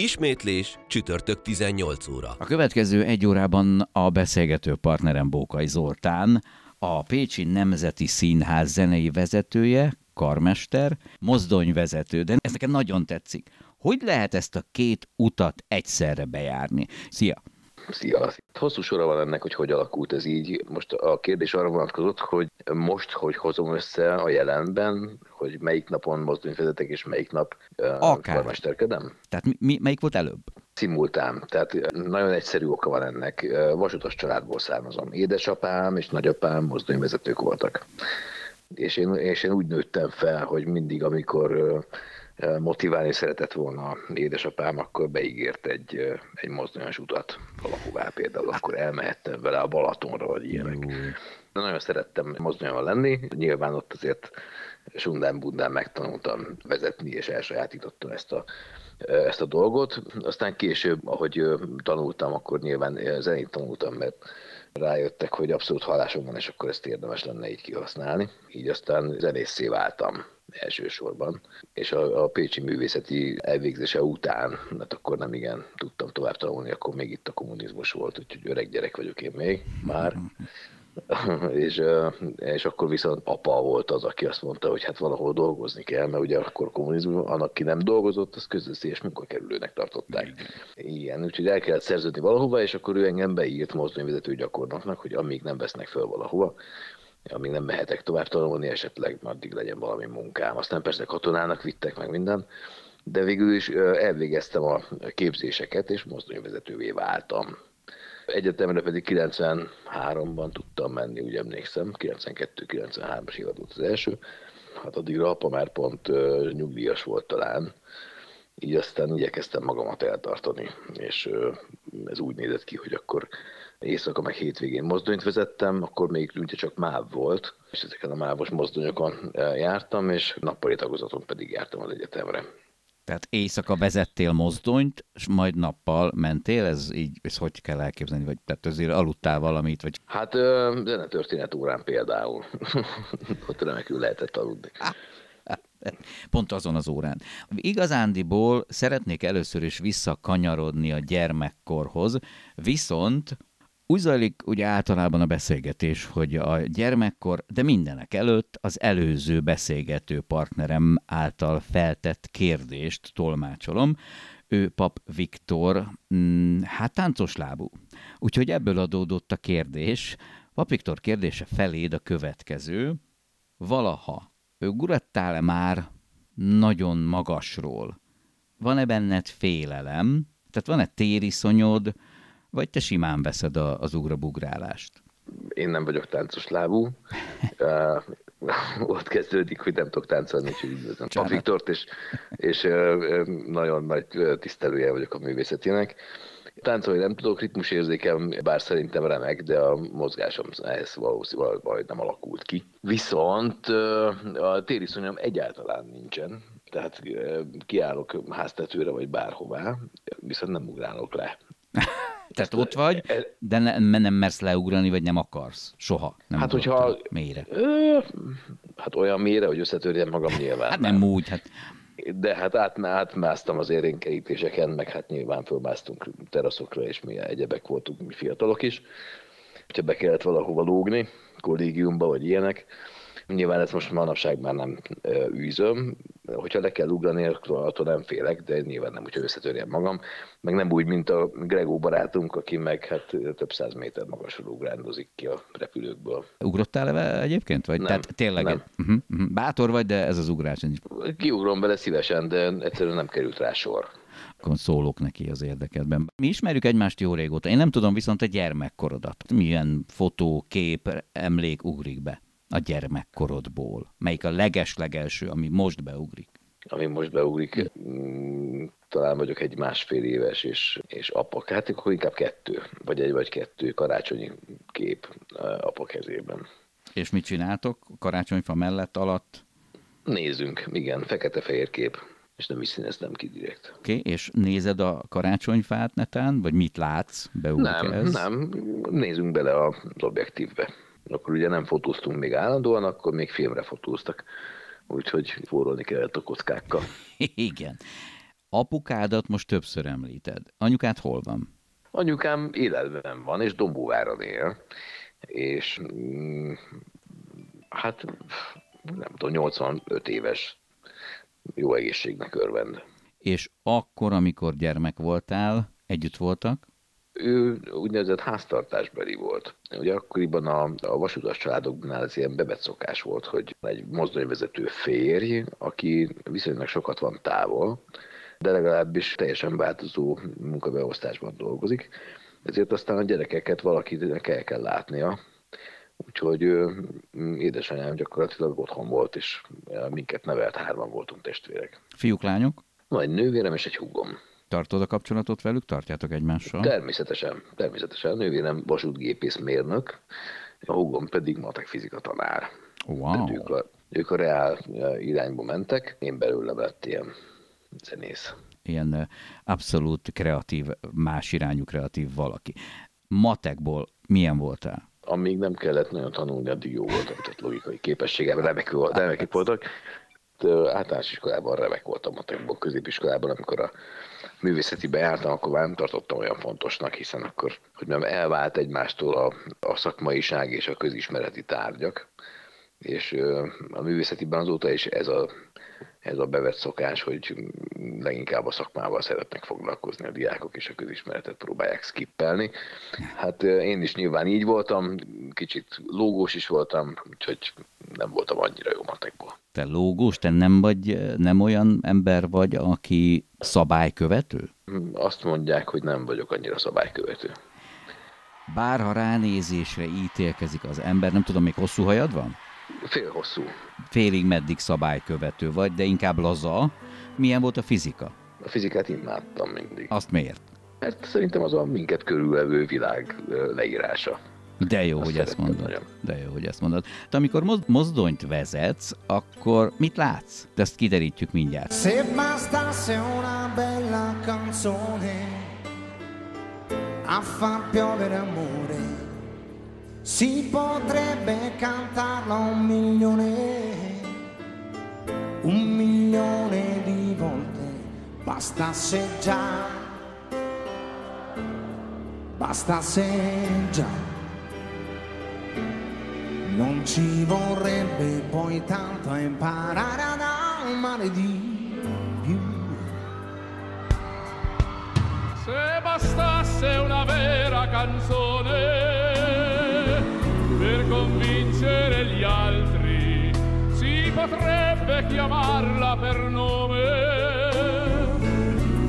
Ismétlés csütörtök 18 óra. A következő egy órában a beszélgető partnerem Bókai Zoltán, a Pécsi Nemzeti Színház zenei vezetője, karmester, mozdonyvezető, de ez nekem nagyon tetszik. Hogy lehet ezt a két utat egyszerre bejárni? Szia! Szia! Hosszú sora van ennek, hogy hogy alakult ez így. Most a kérdés arra vonatkozott, hogy most, hogy hozom össze a jelenben, hogy melyik napon mozdonyvezetek és melyik nap Akár. karmesterkedem. Tehát mi, mi, melyik volt előbb? Szimultán. Tehát nagyon egyszerű oka van ennek. Vasutas családból származom. Édesapám és nagyapám mozdonyvezetők voltak. És én, és én úgy nőttem fel, hogy mindig, amikor motiválni szeretett volna édesapám, akkor beígért egy, egy mozdonyos utat valahová például, akkor elmehettem vele a Balatonra, vagy ilyenek. De nagyon szerettem mozdonyon lenni, nyilván ott azért sundán-bundán megtanultam vezetni, és elsajátítottam ezt a, ezt a dolgot. Aztán később, ahogy tanultam, akkor nyilván zenét tanultam, mert rájöttek, hogy abszolút hallásom van, és akkor ezt érdemes lenne így kihasználni. Így aztán zenészé váltam elsősorban, és a, a Pécsi művészeti elvégzése után, mert akkor nem igen tudtam tovább tanulni, akkor még itt a kommunizmus volt, úgyhogy öreg gyerek vagyok én még már. és, és akkor viszont apa volt az, aki azt mondta, hogy hát valahol dolgozni kell, mert ugye akkor kommunizmus, annak ki nem dolgozott, az közösszélyes munkakerülőnek tartották. Igen, úgyhogy el kellett szerződni valahova, és akkor ő engem beírt mozdonyvezető gyakornoknak, hogy amíg nem vesznek föl valahova, amíg nem mehetek tovább tanulni, esetleg addig legyen valami munkám. Aztán persze katonának vittek meg minden, de végül is elvégeztem a képzéseket, és mozdonyvezetővé váltam. Egyetemre pedig 93-ban tudtam menni, úgy emlékszem, 92-93-as évad volt az első. Hát addigra apa már pont uh, nyugdíjas volt talán, így aztán igyekeztem magamat eltartani, és ez úgy nézett ki, hogy akkor éjszaka meg hétvégén mozdonyt vezettem, akkor még ugye csak MÁV volt, és ezeken a mávos mozdonyokon jártam, és nappali tagozaton pedig jártam az egyetemre. Tehát éjszaka vezettél mozdonyt, és majd nappal mentél, ez így, ez hogy kell elképzelni, vagy tehát azért aludtál valamit, vagy... Hát zenetörténet órán például. Ott remekül lehetett aludni. Pont azon az órán. Igazándiból szeretnék először is visszakanyarodni a gyermekkorhoz, viszont úgy zajlik ugye általában a beszélgetés, hogy a gyermekkor, de mindenek előtt az előző beszélgető partnerem által feltett kérdést tolmácsolom. Ő Pap Viktor, mm, hát táncos lábú. Úgyhogy ebből adódott a kérdés. Pap Viktor kérdése feléd a következő. Valaha ő gurattál-e már nagyon magasról? Van-e benned félelem? Tehát van-e tériszonyod, vagy te simán veszed a, az ugrabugrálást? Én nem vagyok táncos lábú. uh, ott kezdődik, hogy nem tudok táncolni, úgyhogy üdvözlöm a Viktort, és, és uh, nagyon nagy tisztelője vagyok a művészetének. Táncolni nem tudok, ritmusérzékem, bár szerintem remek, de a mozgásom ehhez valószínűleg valahogy nem alakult ki. Viszont a tériszonyom egyáltalán nincsen, tehát kiállok háztetőre vagy bárhová, viszont nem ugrálok le. Tehát ott vagy, de ne, nem mersz leugrani, vagy nem akarsz. Soha. Nem hát, hogyha... Mélyre. Ö, hát olyan mélyre, hogy összetörjem magam nyilván. hát nem, nem úgy, hát... De hát át, átmásztam az érénkerítéseken, meg hát nyilván fölmásztunk teraszokra, és mi egyebek voltunk, mi fiatalok is. Ha be kellett valahova lógni, kollégiumba, vagy ilyenek, Nyilván ezt most manapság már nem űzöm, hogyha le kell ugrani, akkor attól nem félek, de nyilván nem, hogyha összetörjem magam, meg nem úgy, mint a Gregó barátunk, aki meg hát több száz méter magasról ugrándozik ki a repülőkből. Ugrottál -e egyébként? Vagy? Nem, Tehát tényleg nem. Uh-huh, uh-huh. Bátor vagy, de ez az ugrás. Kiugrom bele szívesen, de egyszerűen nem került rá sor akkor szólok neki az érdekedben. Mi ismerjük egymást jó régóta. Én nem tudom viszont a gyermekkorodat. Milyen fotó, kép, emlék ugrik be? A gyermekkorodból? Melyik a leges-legelső, ami most beugrik? Ami most beugrik, mm, talán vagyok egy másfél éves és, és apa. Hát akkor inkább kettő, vagy egy vagy kettő karácsonyi kép apa kezében. És mit csináltok karácsonyfa mellett, alatt? Nézzünk, igen, fekete-fehér kép, és nem is színeztem ki direkt. Oké, okay, és nézed a karácsonyfát neten, vagy mit látsz? Beugrik nem, ez? nem, nézzünk bele az objektívbe. Akkor ugye nem fotóztunk még állandóan, akkor még filmre fotóztak. Úgyhogy forrolni kellett a kockákkal. Igen. Apukádat most többször említed. Anyukád hol van? Anyukám életben van, és Dombóváron él. És mm, hát nem tudom, 85 éves jó egészségnek örvend. És akkor, amikor gyermek voltál, együtt voltak? Ő úgynevezett háztartásbeli volt. Ugye akkoriban a, a vasutas családoknál ez ilyen bevett szokás volt, hogy egy mozdonyvezető férj, aki viszonylag sokat van távol, de legalábbis teljesen változó munkabeosztásban dolgozik, ezért aztán a gyerekeket valakinek el kell látnia, Úgyhogy édesanyám gyakorlatilag otthon volt, és minket nevelt, hárman voltunk testvérek. Fiúk, lányok? Van egy nővérem és egy húgom. Tartod a kapcsolatot velük? Tartjátok egymással? Természetesen, természetesen. A nővérem vasútgépész mérnök, a húgom pedig matek fizika tanár. Wow. ők, a, ők a reál irányba mentek, én belőle lett ilyen zenész. Ilyen abszolút kreatív, más irányú kreatív valaki. Matekból milyen voltál? amíg nem kellett nagyon tanulni, addig jó voltam, tehát logikai képességem, remek, remek voltak. Általános iskolában remek voltam matekból, középiskolában, amikor a művészeti bejártam, akkor már nem tartottam olyan fontosnak, hiszen akkor, hogy nem elvált egymástól a, a szakmaiság és a közismereti tárgyak, és a művészetiben azóta is ez a ez a bevett szokás, hogy leginkább a szakmával szeretnek foglalkozni a diákok, és a közismeretet próbálják skippelni. Hát én is nyilván így voltam, kicsit lógós is voltam, úgyhogy nem voltam annyira jó matekból. Te lógós, te nem vagy, nem olyan ember vagy, aki szabálykövető? Azt mondják, hogy nem vagyok annyira szabálykövető. Bár ha ránézésre ítélkezik az ember, nem tudom, még hosszú hajad van? Fél hosszú. Félig meddig szabálykövető vagy, de inkább laza. Milyen volt a fizika? A fizikát imádtam mindig. Azt miért? Mert szerintem az a minket körülvevő világ leírása. De jó, Azt hogy ezt mondod. Nagyon. De jó, hogy ezt mondod. Te amikor mozdonyt vezetsz, akkor mit látsz? De ezt kiderítjük mindjárt. Una bella canzone a far piovere amore si potrebbe cantarla un milione, un milione di volte, bastasse già, bastasse già. Non ci vorrebbe poi tanto imparare ad amare di più. Se bastasse una vera canzone convincere gli altri si potrebbe chiamarla per nome,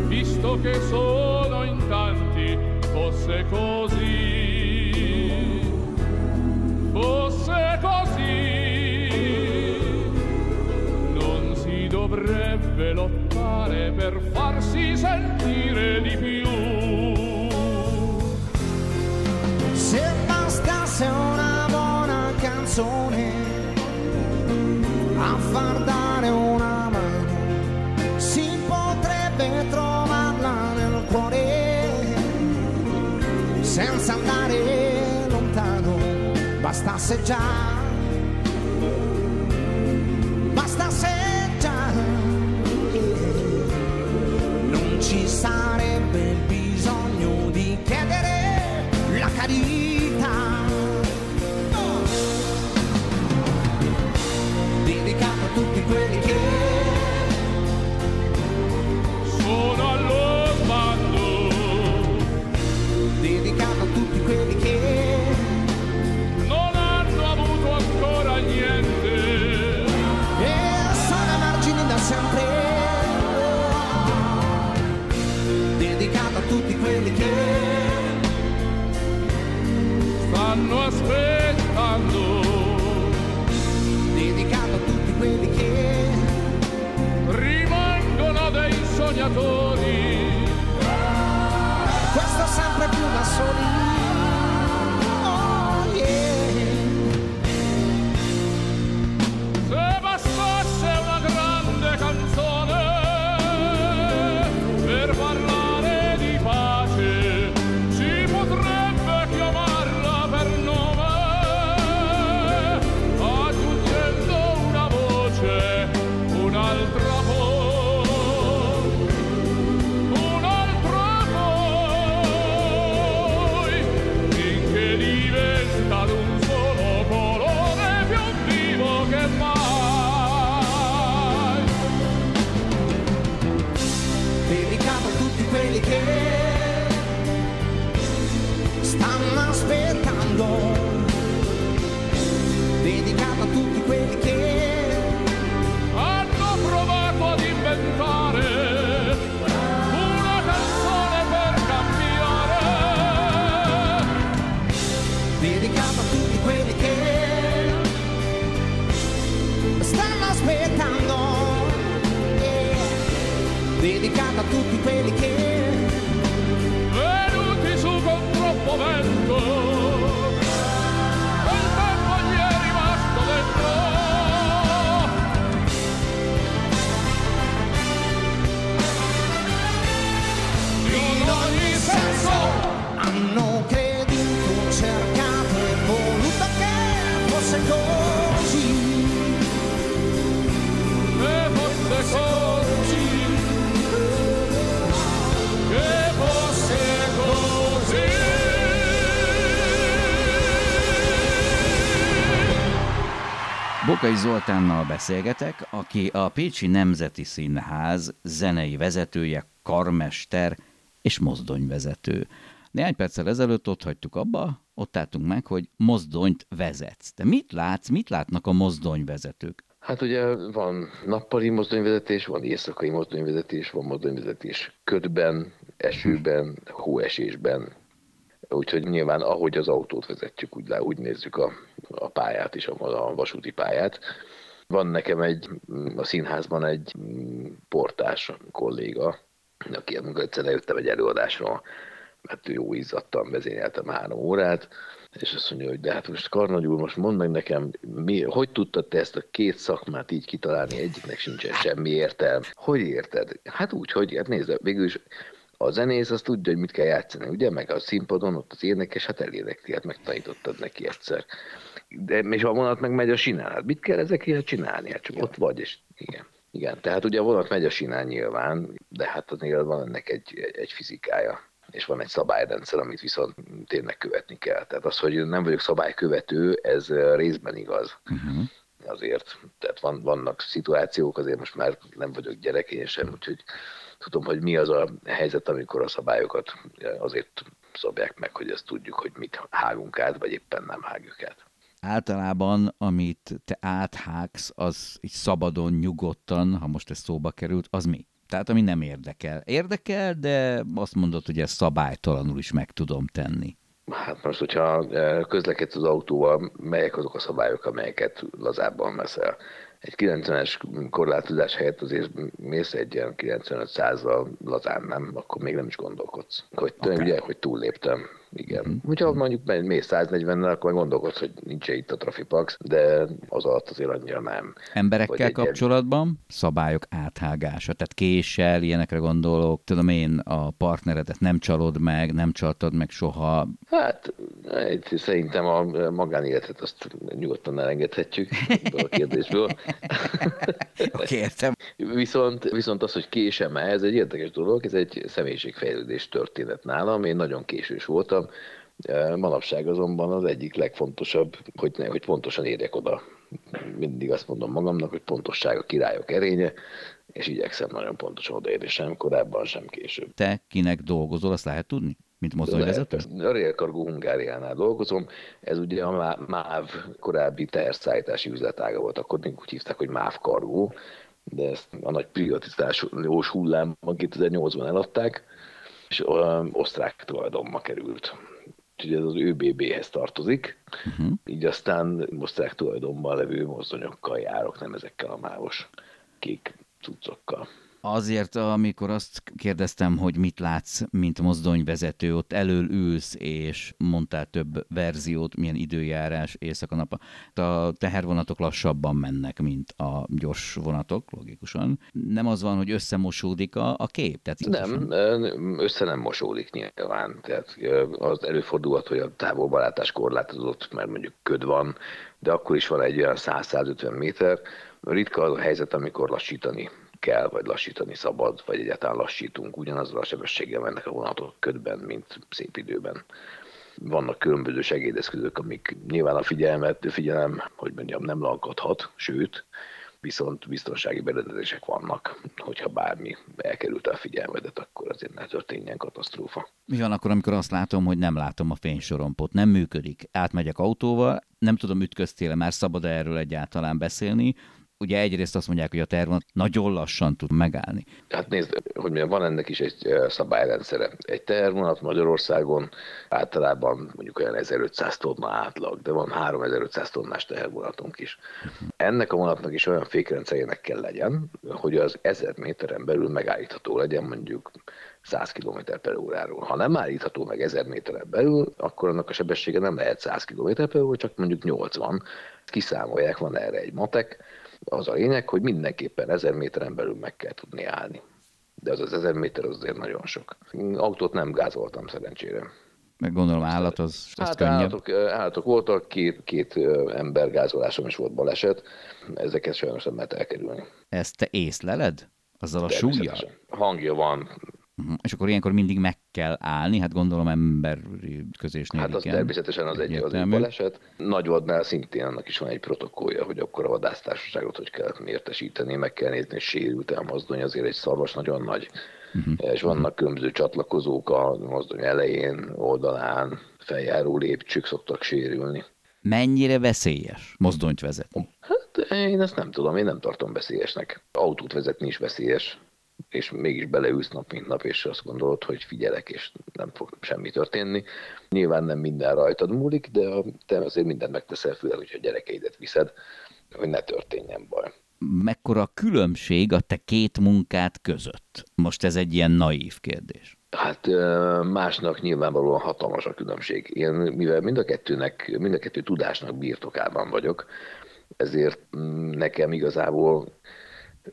visto che sono in tanti fosse così, fosse così, non si dovrebbe lottare per farsi sentire di più. Se bastasse una canzone a far dare una mano. Si potrebbe trovarla nel cuore senza andare lontano bastasse già Bokai Zoltánnal beszélgetek, aki a Pécsi Nemzeti Színház zenei vezetője, karmester és mozdonyvezető. Néhány perccel ezelőtt ott hagytuk abba, ott álltunk meg, hogy mozdonyt vezetsz. De mit látsz, mit látnak a mozdonyvezetők? Hát ugye van nappali mozdonyvezetés, van éjszakai mozdonyvezetés, van mozdonyvezetés ködben, esőben, hóesésben. Úgyhogy nyilván ahogy az autót vezetjük, úgy, úgy nézzük a, a pályát is, a, a vasúti pályát. Van nekem egy, a színházban egy portás kolléga, aki amikor egyszer eljöttem egy előadásra, mert ő jó izzadtan vezényeltem három órát, és azt mondja, hogy de hát most Karnagy úr, most mondd meg nekem, mi, hogy tudtad te ezt a két szakmát így kitalálni, egyiknek sincsen semmi értelme. Hogy érted? Hát úgy, hogy hát nézd, végül is a zenész azt tudja, hogy mit kell játszani, ugye? Meg a színpadon ott az énekes, hát elénekli, hát megtanítottad neki egyszer. De, és a vonat meg megy a sinán. Hát mit kell ezekért csinálni? Hát csak ott vagy, és igen. Igen, tehát ugye a vonat megy a sinán nyilván, de hát azért van ennek egy, egy fizikája és van egy szabályrendszer, amit viszont tényleg követni kell. Tehát az, hogy nem vagyok szabálykövető, ez részben igaz. Uh-huh. Azért, tehát van, vannak szituációk, azért most már nem vagyok gyerek én sem, úgyhogy tudom, hogy mi az a helyzet, amikor a szabályokat azért szabják meg, hogy ezt tudjuk, hogy mit hágunk át, vagy éppen nem hágjuk át. Általában, amit te áthágsz, az így szabadon, nyugodtan, ha most ez szóba került, az mi? Tehát ami nem érdekel. Érdekel, de azt mondod, hogy ezt szabálytalanul is meg tudom tenni. Hát most, hogyha közlekedsz az autóval, melyek azok a szabályok, amelyeket lazábban veszel? Egy 90-es korlátozás helyett azért mész egy ilyen 95 százal lazán, nem? Akkor még nem is gondolkodsz. Hogy, okay. ugye, hogy túlléptem. Igen. Mm-hmm. Hogyha mondjuk mész 140-nel, akkor gondolkodsz, hogy nincs itt a trafipax, de az alatt azért annyira nem. Emberekkel kapcsolatban ilyen... szabályok áthágása, tehát késsel, ilyenekre gondolok, tudom én, a partneredet nem csalod meg, nem csaltad meg soha. Hát szerintem a magánéletet azt nyugodtan elengedhetjük a kérdésből. Oké, értem. Viszont, viszont az, hogy késem ez egy érdekes dolog, ez egy személyiségfejlődés történet nálam. Én nagyon késős voltam, Manapság azonban az egyik legfontosabb, hogy, ne, hogy pontosan érjek oda. Mindig azt mondom magamnak, hogy pontosság a királyok erénye, és igyekszem nagyon pontosan odaérni, sem korábban, sem később. Te kinek dolgozol, azt lehet tudni? Mint mozdonyvezető? A Rail Cargo Hungáriánál dolgozom. Ez ugye a MÁV korábbi teherszállítási üzletága volt, akkor még úgy hívták, hogy MÁV Cargo, de ezt a nagy privatizációs hullámban 2008-ban eladták, és osztrák tulajdonba került. Úgyhogy ez az ÖBB-hez tartozik, uh-huh. így aztán osztrák tulajdonban levő mozdonyokkal járok, nem ezekkel a mávos kék cuccokkal. Azért, amikor azt kérdeztem, hogy mit látsz, mint mozdonyvezető, ott elől ülsz, és mondtál több verziót, milyen időjárás éjszaka-nap. A tehervonatok lassabban mennek, mint a gyors vonatok, logikusan. Nem az van, hogy összemosódik a, a kép? Tehát nem, össze nem mosódik nyilván. Tehát az előfordulhat, hogy a távolbalátás korlátozott, mert mondjuk köd van, de akkor is van egy olyan 100-150 méter. Ritka az a helyzet, amikor lassítani kell, vagy lassítani szabad, vagy egyáltalán lassítunk. Ugyanazzal a sebességgel mennek a vonatok ködben, mint szép időben. Vannak különböző segédeszközök, amik nyilván a figyelmet, figyelem, hogy mondjam, nem lankadhat, sőt, viszont biztonsági berendezések vannak, hogyha bármi elkerült a figyelmedet, akkor azért ne történjen katasztrófa. Mi van akkor, amikor azt látom, hogy nem látom a fénysorompot, nem működik, átmegyek autóval, nem tudom, ütköztél már szabad erről egyáltalán beszélni, ugye egyrészt azt mondják, hogy a tervonat nagyon lassan tud megállni. Hát nézd, hogy mondjam, van ennek is egy ö, szabályrendszere. Egy tehervonat Magyarországon általában mondjuk olyan 1500 tonna átlag, de van 3500 tonnás tehervonatunk is. Ennek a vonatnak is olyan fékrendszerének kell legyen, hogy az 1000 méteren belül megállítható legyen mondjuk 100 km per óráról. Ha nem állítható meg 1000 méteren belül, akkor annak a sebessége nem lehet 100 km per óra, csak mondjuk 80. Kiszámolják, van erre egy matek. Az a lényeg, hogy mindenképpen 1000 méteren belül meg kell tudni állni. De az az 1000 méter az azért nagyon sok. Autót nem gázoltam szerencsére. Meg gondolom állat az, az Hát könnyebb. állatok, állatok voltak, két, két ember gázolásom is volt baleset, ezeket sajnos nem lehet elkerülni. Ezt te észleled? Azzal a súlyjal? Hangja van. És akkor ilyenkor mindig meg kell állni, hát gondolom emberi közésnél Hát az igen. természetesen az egy, az egy baleset. Nagyvadnál szintén annak is van egy protokollja, hogy akkor a vadásztársaságot hogy kell értesíteni, meg kell nézni, hogy sérült a mozdony, azért egy szarvas nagyon nagy. Mhm. Uh-huh. És vannak különböző csatlakozók a mozdony elején, oldalán, feljáró lépcsők szoktak sérülni. Mennyire veszélyes mozdonyt vezetni? Hát én ezt nem tudom, én nem tartom veszélyesnek. Autót vezetni is veszélyes, és mégis beleülsz nap, mint nap, és azt gondolod, hogy figyelek, és nem fog semmi történni. Nyilván nem minden rajtad múlik, de te azért mindent megteszel, főleg, hogyha a gyerekeidet viszed, hogy ne történjen baj. Mekkora a különbség a te két munkát között? Most ez egy ilyen naív kérdés. Hát másnak nyilvánvalóan hatalmas a különbség. Én, mivel mind a kettőnek, mind a kettő tudásnak birtokában vagyok, ezért mm, nekem igazából,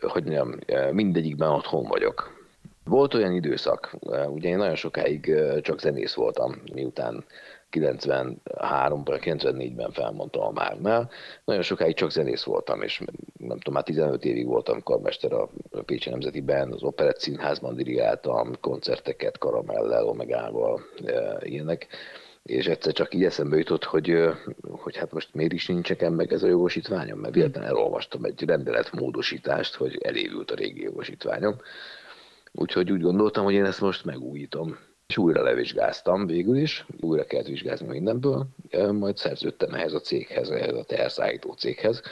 hogy mondjam, mindegyikben otthon vagyok. Volt olyan időszak, ugye én nagyon sokáig csak zenész voltam, miután 93-ban, 94-ben felmondtam a Márnál. Nagyon sokáig csak zenész voltam, és nem tudom, már 15 évig voltam karmester a Pécsi Nemzetiben, az Operett Színházban dirigáltam, koncerteket karamellel, omegával, ilyenek. És egyszer csak így eszembe jutott, hogy, hogy hát most miért is nincs nekem meg ez a jogosítványom, mert véletlenül elolvastam egy rendeletmódosítást, hogy elévült a régi jogosítványom. Úgyhogy úgy gondoltam, hogy én ezt most megújítom. És újra levizsgáztam végül is, újra kellett vizsgázni mindenből, majd szerződtem ehhez a céghez, ehhez a teherszállító céghez,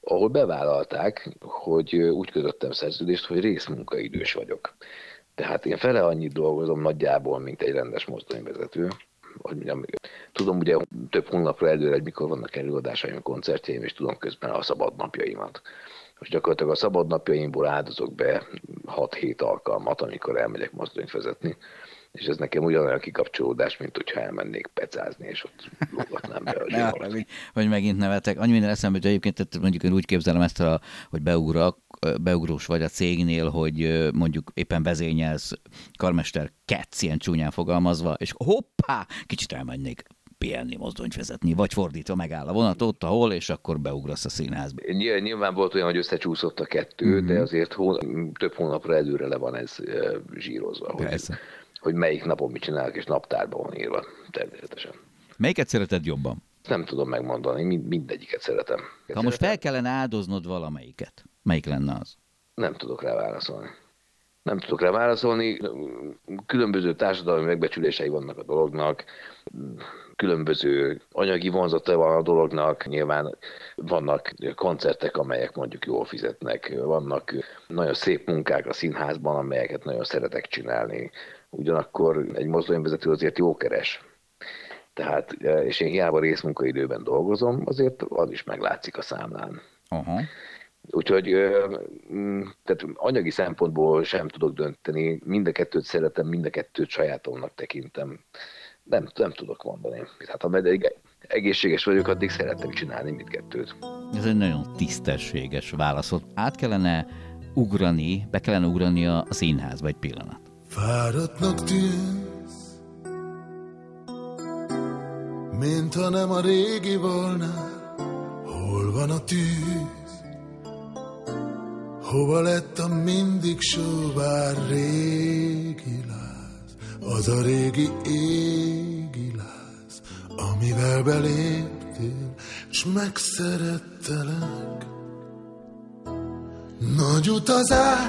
ahol bevállalták, hogy úgy kötöttem szerződést, hogy részmunkaidős vagyok. Tehát én fele annyit dolgozom nagyjából, mint egy rendes mozdonyvezető. Hogy mondjam, tudom ugye több hónapra előre, hogy mikor vannak előadásaim, koncertjeim, és tudom közben a szabadnapjaimat. Most gyakorlatilag a szabadnapjaimból áldozok be 6-7 alkalmat, amikor elmegyek mozdonyt vezetni, és ez nekem ugyanolyan kikapcsolódás, mint hogyha elmennék pecázni, és ott lógatnám be a haragudj, hogy megint nevetek. Annyi minden eszembe, hogy egyébként tehát mondjuk én úgy képzelem ezt, a, hogy beugrak, beugrós vagy a cégnél, hogy mondjuk éppen vezényelsz, karmester ketsz, ilyen csúnyán fogalmazva, és hoppá, kicsit elmennék pihenni, mozdonyt vezetni, vagy fordítva megáll a vonat ott, ahol, és akkor beugrasz a színházba. Ny- Nyilván volt olyan, hogy összecsúszott a kettő, Mhm. de azért hó, több hónapra előre le van ez zsírozva, hogy, Persze. hogy melyik napon mit csinálok, és naptárban van írva, természetesen. Melyiket szereted jobban? Nem tudom megmondani, mind, mindegyiket szeretem. Ha most fel kellene áldoznod valamelyiket, melyik lenne az? Nem tudok rá válaszolni. Nem tudok rá válaszolni. Különböző társadalmi megbecsülései vannak a dolognak, különböző anyagi vonzata van a dolognak, nyilván vannak koncertek, amelyek mondjuk jól fizetnek, vannak nagyon szép munkák a színházban, amelyeket nagyon szeretek csinálni. Ugyanakkor egy mozdonyvezető azért jó keres. Tehát, és én hiába részmunkaidőben dolgozom, azért az is meglátszik a számlán. Aha. Úgyhogy mm, tehát anyagi szempontból sem tudok dönteni, mind a kettőt szeretem, mind a kettőt sajátomnak tekintem. Nem, nem tudok mondani. Hát ameddig egészséges vagyok, addig szeretem csinálni mindkettőt. Ez egy nagyon tisztességes válaszot. Át kellene ugrani, be kellene ugrani a a színházba egy pillanat. Fáradtnak tűnsz, mint ha nem a régi volna. Hol van a tűz? Hova lett a mindig sóvár régi láz? Az a régi égi láz, amivel beléptél, s megszerettelek. Nagy utazás,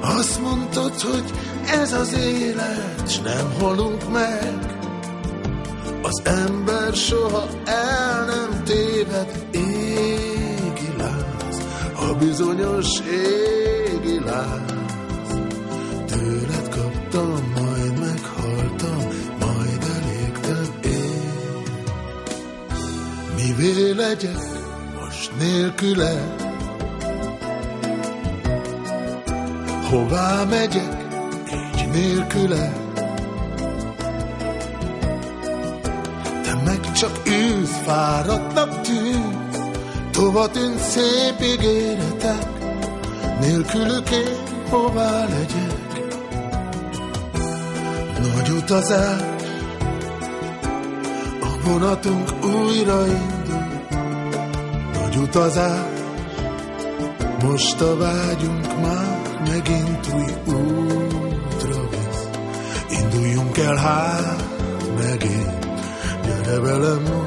azt mondtad, hogy ez az élet, s nem halunk meg. Az ember soha el nem téved, láz, a bizonyos égi láz. Tőled kaptam, majd meghaltam, majd elégtem én. Mivé legyek most nélküle? Hová megyek így nélküle? Te meg csak ülsz, fáradtnak tűnsz, Tova tűnt szép ígéretek, Nélkülük én hová legyek? Nagy utazás, a vonatunk újraindul. Nagy utazás, most a vágyunk már megint új útra visz. Induljunk el hát megint, gyere velem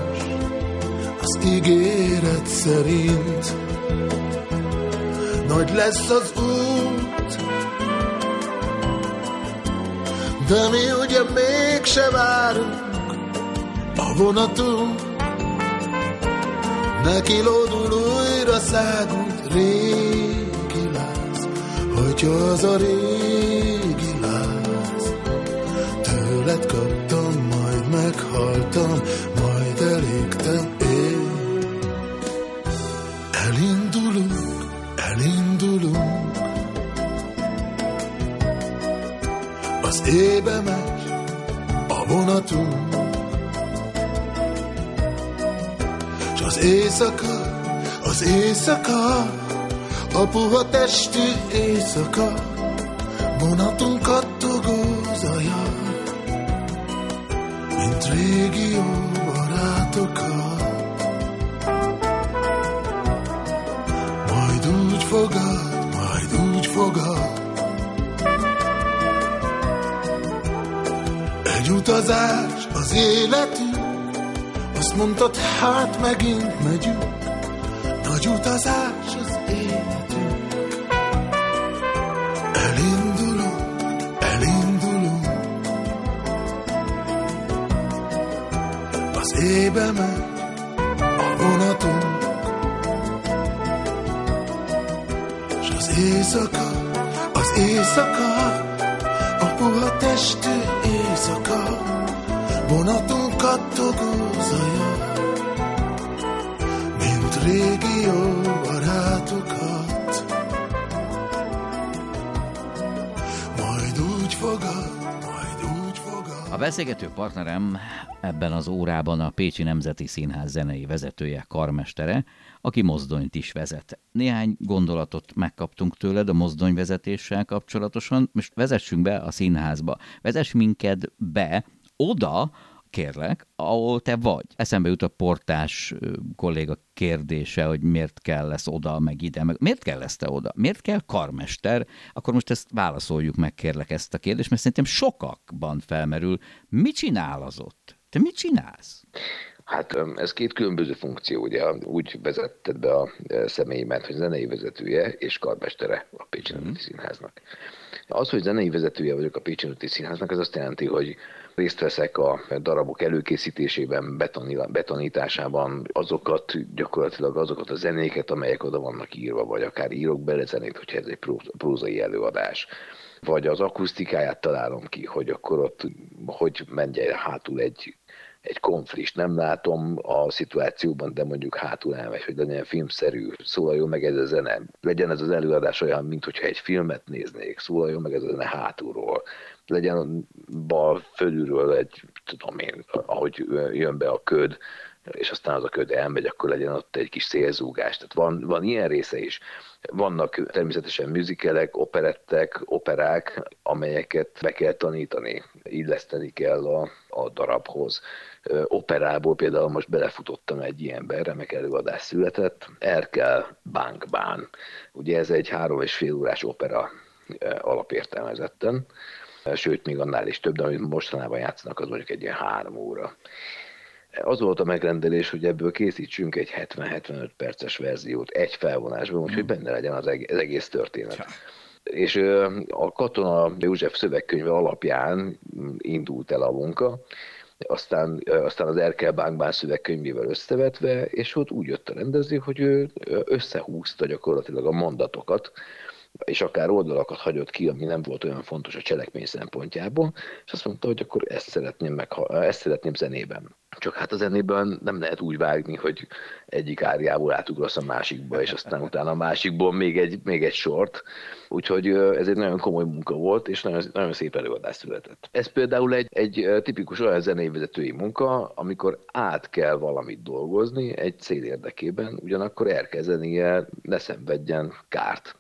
ígéret szerint. Nagy lesz az út, de mi ugye mégse várunk a vonatunk. Neki lódul újra szágult régi láz, hogyha az a régi láz. Tőled kaptam, majd meghaltam, vonatunk. S az éjszaka, az éjszaka, a puha testű éjszaka, vonatunk kattogó zaja, mint régi jó barátokat. Majd úgy fogad, majd úgy fogad, utazás az életünk, azt mondtad, hát megint megyünk, nagy utazás az életünk. Elindulunk, elindulunk, az ébe megy a vonatunk, s az éjszaka, az éjszaka, a puha testű éjszaka, vonatunk kattogó zaja, mint régi jó barátokat. Majd úgy fogad, majd úgy fogad. A beszélgető partnerem ebben az órában a Pécsi Nemzeti Színház zenei vezetője, karmestere, aki mozdonyt is vezet. Néhány gondolatot megkaptunk tőled a mozdonyvezetéssel kapcsolatosan. Most vezessünk be a színházba. Vezess minket be oda, kérlek, ahol te vagy. Eszembe jut a portás kolléga kérdése, hogy miért kell lesz oda, meg ide, meg miért kell lesz te oda? Miért kell karmester? Akkor most ezt válaszoljuk meg, kérlek, ezt a kérdést, mert szerintem sokakban felmerül. Mit csinál az ott? Te mit csinálsz? Hát ez két különböző funkció, ugye? Úgy vezetted be a e, személyemet, hogy zenei vezetője és karmestere a Pécsi Nemzeti Színháznak. Az, hogy zenei vezetője vagyok a Pécsi Színháznak, az azt jelenti, hogy részt veszek a darabok előkészítésében, betoni- betanításában, azokat gyakorlatilag azokat a zenéket, amelyek oda vannak írva, vagy akár írok bele zenét, hogyha ez egy pró- prózai előadás. Vagy az akusztikáját találom ki, hogy akkor ott hogy menjen hátul egy egy konflikt, nem látom a szituációban, de mondjuk hátul elmegy, hogy legyen filmszerű, szólaljon meg ez a zene, legyen ez az előadás olyan, mint hogyha egy filmet néznék, szólaljon meg ez a zene hátulról, legyen bal fölülről egy, tudom én, ahogy jön be a köd, és aztán az a köd elmegy, akkor legyen ott egy kis szélzúgás. Tehát van, van ilyen része is. Vannak természetesen műzikelek, operettek, operák, amelyeket be kell tanítani, illeszteni kell a, a darabhoz. Operából például most belefutottam egy ilyenbe, remek előadás született, Erkel Bankbán. Ugye ez egy három és fél órás opera alapértelmezetten, sőt, még annál is több, de amit mostanában játszanak, az mondjuk egy ilyen három óra. Az volt a megrendelés, hogy ebből készítsünk egy 70-75 perces verziót egy felvonásban, úgyhogy benne legyen az eg- az egész történet. És a Katona József szövegkönyve alapján indult el a munka, aztán, aztán az Erkel Bánkbán szövegkönyvével összevetve, és ott úgy jött a rendező, hogy ő összehúzta gyakorlatilag a mondatokat, és akár oldalakat hagyott ki, ami nem volt olyan fontos a cselekmény szempontjából, és azt mondta, hogy akkor ezt szeretném, meg, ezt szeretném zenében. Csak hát a zenében nem lehet úgy vágni, hogy egyik árjából átugrasz a másikba, és aztán utána a másikból még egy, még egy sort. Úgyhogy ez egy nagyon komoly munka volt, és nagyon, nagyon szép előadás született. Ez például egy, egy tipikus olyan zenévezetői munka, amikor át kell valamit dolgozni egy cél érdekében, ugyanakkor elkezdenie ne szenvedjen kárt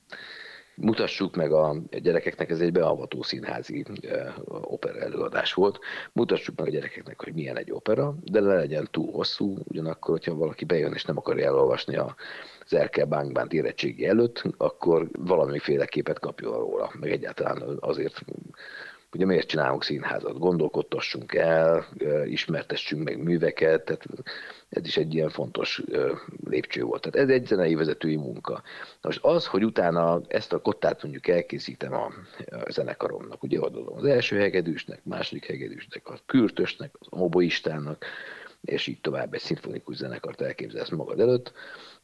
mutassuk meg a gyerekeknek, ez egy beavató színházi opera előadás volt, mutassuk meg a gyerekeknek, hogy milyen egy opera, de le legyen túl hosszú, ugyanakkor, hogyha valaki bejön és nem akarja elolvasni a az Erkel Bankbánt érettségi előtt, akkor valamiféle képet kapjon róla, meg egyáltalán azért ugye miért csinálunk színházat, gondolkodtassunk el, ismertessünk meg műveket, tehát ez is egy ilyen fontos lépcső volt. Tehát ez egy zenei vezetői munka. Most az, hogy utána ezt a kottát mondjuk elkészítem a, zenekaromnak, ugye odaadom az első hegedűsnek, második hegedűsnek, a kürtösnek, az oboistának, és így tovább egy szimfonikus zenekart elképzelsz magad előtt,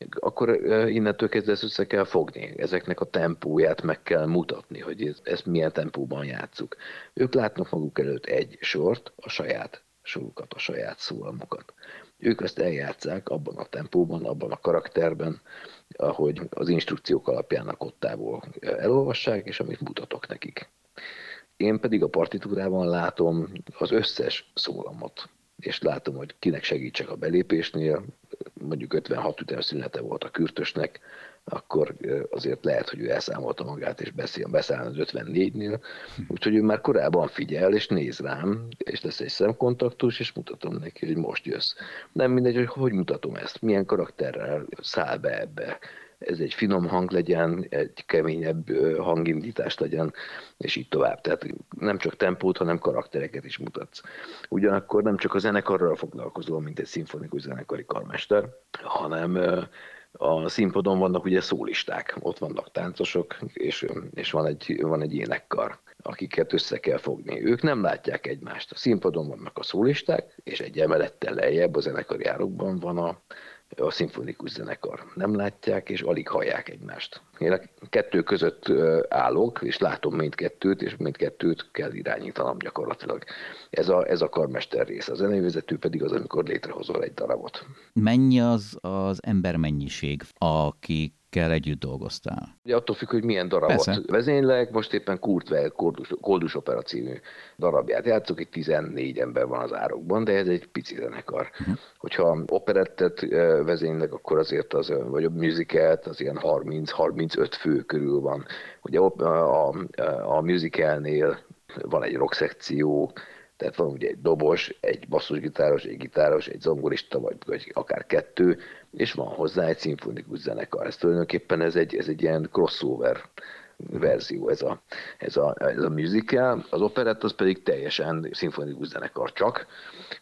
akkor innentől kezdve ezt össze kell fogni. Ezeknek a tempóját meg kell mutatni, hogy ez, ezt milyen tempóban játszuk. Ők látnak maguk előtt egy sort, a saját sorukat, a saját szólamokat. Ők ezt eljátszák abban a tempóban, abban a karakterben, ahogy az instrukciók alapján a kottából elolvassák, és amit mutatok nekik. Én pedig a partitúrában látom az összes szólamot, és látom, hogy kinek segítsek a belépésnél, mondjuk 56 ütem szünete volt a kürtösnek, akkor azért lehet, hogy ő elszámolta magát, és beszél, beszáll az 54-nél, úgyhogy ő már korábban figyel, és néz rám, és lesz egy szemkontaktus, és mutatom neki, hogy most jössz. Nem mindegy, hogy hogy mutatom ezt, milyen karakterrel száll be ebbe, ez egy finom hang legyen, egy keményebb hangindítást legyen, és így tovább. Tehát nem csak tempót, hanem karaktereket is mutatsz. Ugyanakkor nem csak a zenekarral foglalkozol, mint egy szimfonikus zenekari karmester, hanem a színpadon vannak ugye szólisták, ott vannak táncosok, és, és van, egy, van egy énekkar akiket össze kell fogni. Ők nem látják egymást. A színpadon vannak a szólisták, és egy emelettel lejjebb a zenekari van a, a szimfonikus zenekar. Nem látják és alig hallják egymást. Én a kettő között állok, és látom mindkettőt, és mindkettőt kell irányítanom gyakorlatilag. Ez a, ez a karmester rész. A zenévezető pedig az, amikor létrehozol egy darabot. Mennyi az az embermennyiség, akik akikkel együtt dolgoztál? Ugye attól függ, hogy milyen darabot Persze. vezénylek. Most éppen Kurt Weill Koldus, Koldus Opera című darabját játszok, itt 14 ember van az árokban, de ez egy pici zenekar. Uh-huh. Hogyha operettet vezénylek, akkor azért az, vagy a musicalt, az ilyen 30-35 fő körül van. Ugye a, a, a musicalnél van egy rock szekció, tehát van ugye egy dobos, egy basszusgitáros, egy gitáros, egy zongorista, vagy, vagy akár kettő, és van hozzá egy szimfonikus zenekar. Ez tulajdonképpen ez egy, ez egy ilyen crossover verzió ez a, ez a, ez a musical. Az operett az pedig teljesen szimfonikus zenekar csak.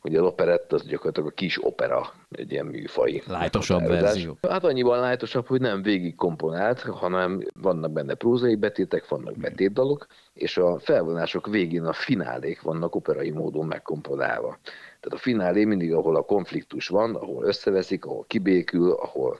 Ugye az operett az gyakorlatilag a kis opera, egy ilyen műfai. Lájtosabb verzió. Hát annyiban lájtosabb, hogy nem végig komponált, hanem vannak benne prózai betétek, vannak betétdalok, és a felvonások végén a finálék vannak operai módon megkomponálva. Tehát a finálé mindig, ahol a konfliktus van, ahol összeveszik, ahol kibékül, ahol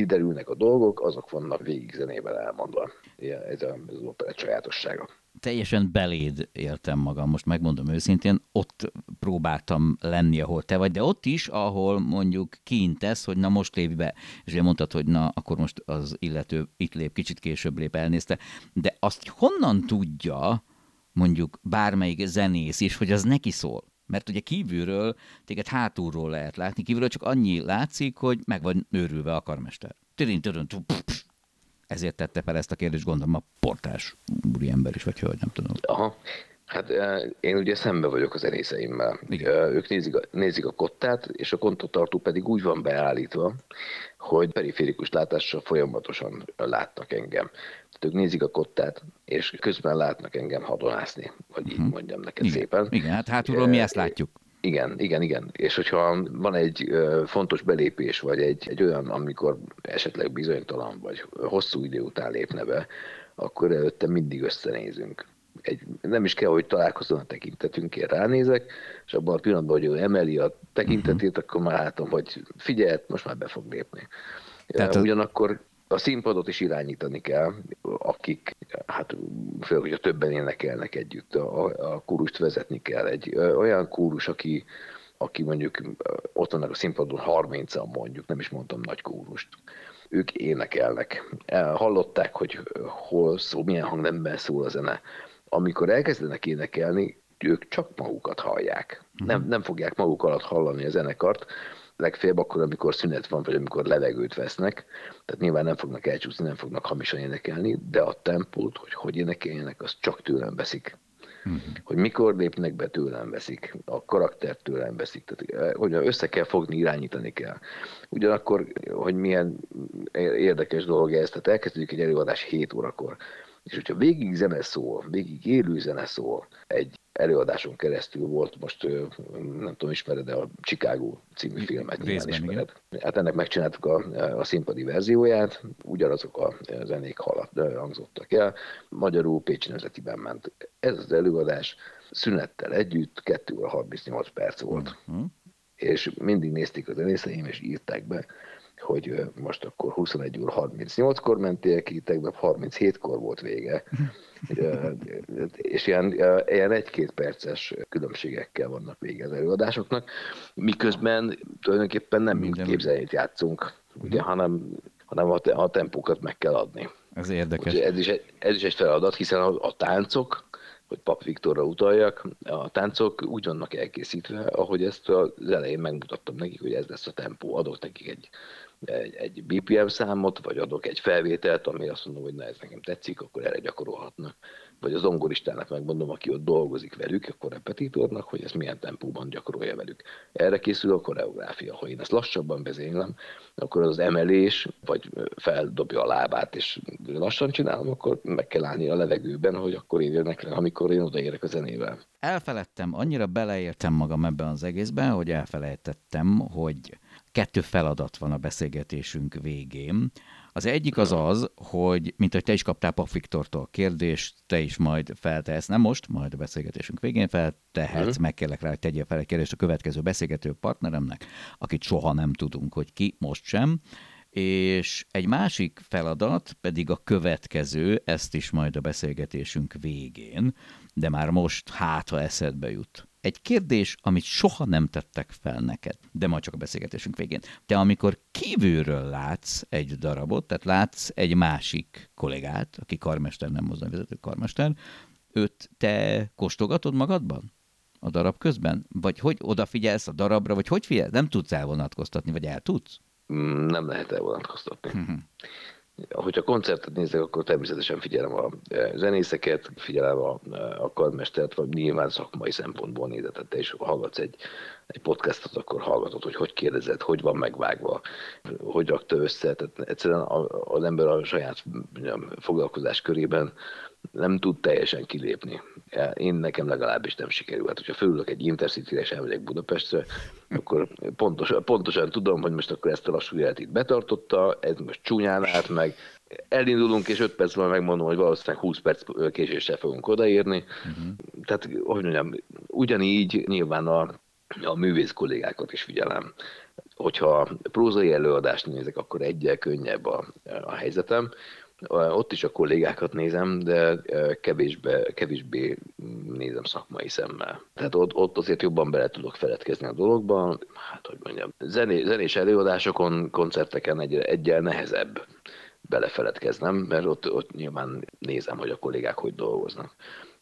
kiderülnek a dolgok, azok vannak végig zenével elmondva. Ez, a, ez az operett sajátossága. Teljesen beléd éltem magam, most megmondom őszintén, ott próbáltam lenni, ahol te vagy, de ott is, ahol mondjuk kiintesz, hogy na most lépj be, és én mondtad, hogy na, akkor most az illető itt lép, kicsit később lép, elnézte, de azt honnan tudja mondjuk bármelyik zenész is, hogy az neki szól? Mert ugye kívülről, téged hátulról lehet látni, kívülről csak annyi látszik, hogy meg van őrülve a karmester. Tirin, tirin, ezért tette fel ezt a kérdést, gondolom a portás ember is, vagy hölgy, nem tudom. Aha. Hát én ugye szembe vagyok az zenészeimmel. Igen. Ők nézik a, nézik a kottát, és a kontotartó pedig úgy van beállítva, hogy periférikus látással folyamatosan látnak engem. Ők nézik a kottát, és közben látnak engem hadonászni, vagy így uh-huh. mondjam neked igen. szépen. Igen, hát hátulról mi ezt látjuk. Igen, igen, igen. És hogyha van egy fontos belépés, vagy egy, egy olyan, amikor esetleg bizonytalan, vagy hosszú idő után lépne be, akkor előtte mindig összenézünk egy, nem is kell, hogy találkozzon a tekintetünk, én ránézek, és abban a pillanatban, hogy ő emeli a tekintetét, akkor már látom, hogy figyelj, most már be fog lépni. Tehát Ugyanakkor a színpadot is irányítani kell, akik, hát főleg, hogyha többen énekelnek együtt, a, a kórust vezetni kell. Egy olyan kórus, aki, aki mondjuk ott vannak a színpadon 30-an mondjuk, nem is mondtam nagy kórust, ők énekelnek. El- Hallották, hogy hol szól, milyen hangnemben szól a zene. Amikor elkezdenek énekelni, ők csak magukat hallják. Nem, nem fogják maguk alatt hallani a zenekart, legfeljebb akkor, amikor szünet van, vagy amikor levegőt vesznek, tehát nyilván nem fognak elcsúszni, nem fognak hamisan énekelni, de a tempót, hogy hogy énekeljenek, azt csak tőlem veszik. Hogy mikor lépnek be, tőlem veszik. A karaktert tőlem veszik. Tehát, eh, hogy össze kell fogni, irányítani kell. Ugyanakkor, hogy milyen érdekes dolog ez, tehát elkezdődik egy előadás 7 órakor, és hogyha végig zene szól, végig élő zene szól, egy előadáson keresztül volt most, nem tudom, ismered, de a Chicago című filmet Részben, igen. ismered. Hát ennek megcsináltuk a, a színpadi verzióját, ugyanazok a zenék halat, hangzottak el, magyarul Pécsi Nemzetiben ment. Ez az előadás szünettel együtt 2 óra 38 perc volt. Mhm. És mindig nézték az zenészeim, és írták be, hogy most akkor 21 óra 38-kor mentél ki, tegnap 37-kor volt vége. És ilyen, ilyen egy-két perces különbségekkel vannak vége az előadásoknak, miközben tulajdonképpen nem mind Minden- képzelét játszunk, ugye, hanem, hanem a, a tempókat meg kell adni. Ez érdekes. Úgyhogy ez is, egy, ez is egy feladat, hiszen a, a táncok, hogy Pap Viktorra utaljak, a táncok úgy vannak elkészítve, ahogy ezt az elején megmutattam nekik, hogy ez lesz a tempó. Adok nekik egy, egy, egy BPM számot, vagy adok egy felvételt, ami azt mondom, hogy na ez nekem tetszik, akkor erre gyakorolhatnak. Vagy az zongoristának megmondom, aki ott dolgozik velük, akkor repetitornak, hogy ezt milyen tempóban gyakorolja velük. Erre készül a koreográfia. Ha én ezt lassabban vezénylem, akkor az emelés, vagy feldobja a lábát, és lassan csinálom, akkor meg kell állni a levegőben, hogy akkor érjenek le, amikor én odaérek a zenével. Elfeledtem, annyira beleértem magam ebben az egészben, hogy elfelejtettem, hogy kettő feladat van a beszélgetésünk végén. Az egyik az az, hogy, mint hogy te is kaptál Pap Viktortól kérdést, te is majd feltehetsz, nem most, majd a beszélgetésünk végén feltehetsz, Mhm. megkérlek rá, hogy tegyél fel egy kérdést a következő beszélgető partneremnek, akit soha nem tudunk, hogy ki, most sem, és egy másik feladat pedig a következő, ezt is majd a beszélgetésünk végén, de már most hát, ha eszedbe jut. Egy kérdés, amit soha nem tettek fel neked, de majd csak a beszélgetésünk végén. Te amikor kívülről látsz egy darabot, tehát látsz egy másik kollégát, aki karmester, nem mozdonyvezető karmester, őt te kóstolgatod magadban? A darab közben? Vagy hogy odafigyelsz a darabra, vagy hogy figyelsz? Nem tudsz elvonatkoztatni, vagy el tudsz? Mm, Nem lehet elvonatkoztatni. Hogyha koncertet nézek, akkor természetesen figyelem a e, zenészeket, figyelem a, a karmestert, vagy nyilván szakmai szempontból nézed. Tehát te is hallgatsz egy, egy podcastot, akkor hallgatod, hogy hogy kérdezed, hogy van megvágva, hogy rakta össze. Tehát egyszerűen az ember a saját mondjam, foglalkozás körében nem tud teljesen kilépni. Én nekem legalábbis nem sikerül. Hát, hogyha fölülök egy intercity-re és elmegyek Budapestre, akkor pontosan, pontosan tudom, hogy most akkor ezt a lassú itt betartotta, ez most csúnyán állt meg, elindulunk, és 5 perc múlva megmondom, hogy valószínűleg 20 perc késéssel fogunk odaérni. Uh-huh. Tehát, hogy mondjam, ugyanígy nyilván a, a művész kollégákat is figyelem. Hogyha prózai előadást nézek, akkor egyel könnyebb a, a helyzetem. Ott is a kollégákat nézem, de kevésbé, kevésbé nézem szakmai szemmel. Tehát ott, ott azért jobban bele tudok feledkezni a dologba. Hát, hogy mondjam, zené, zenés előadásokon, koncerteken egy, egyel nehezebb belefeledkeznem, mert ott, ott nyilván nézem, hogy a kollégák hogy dolgoznak.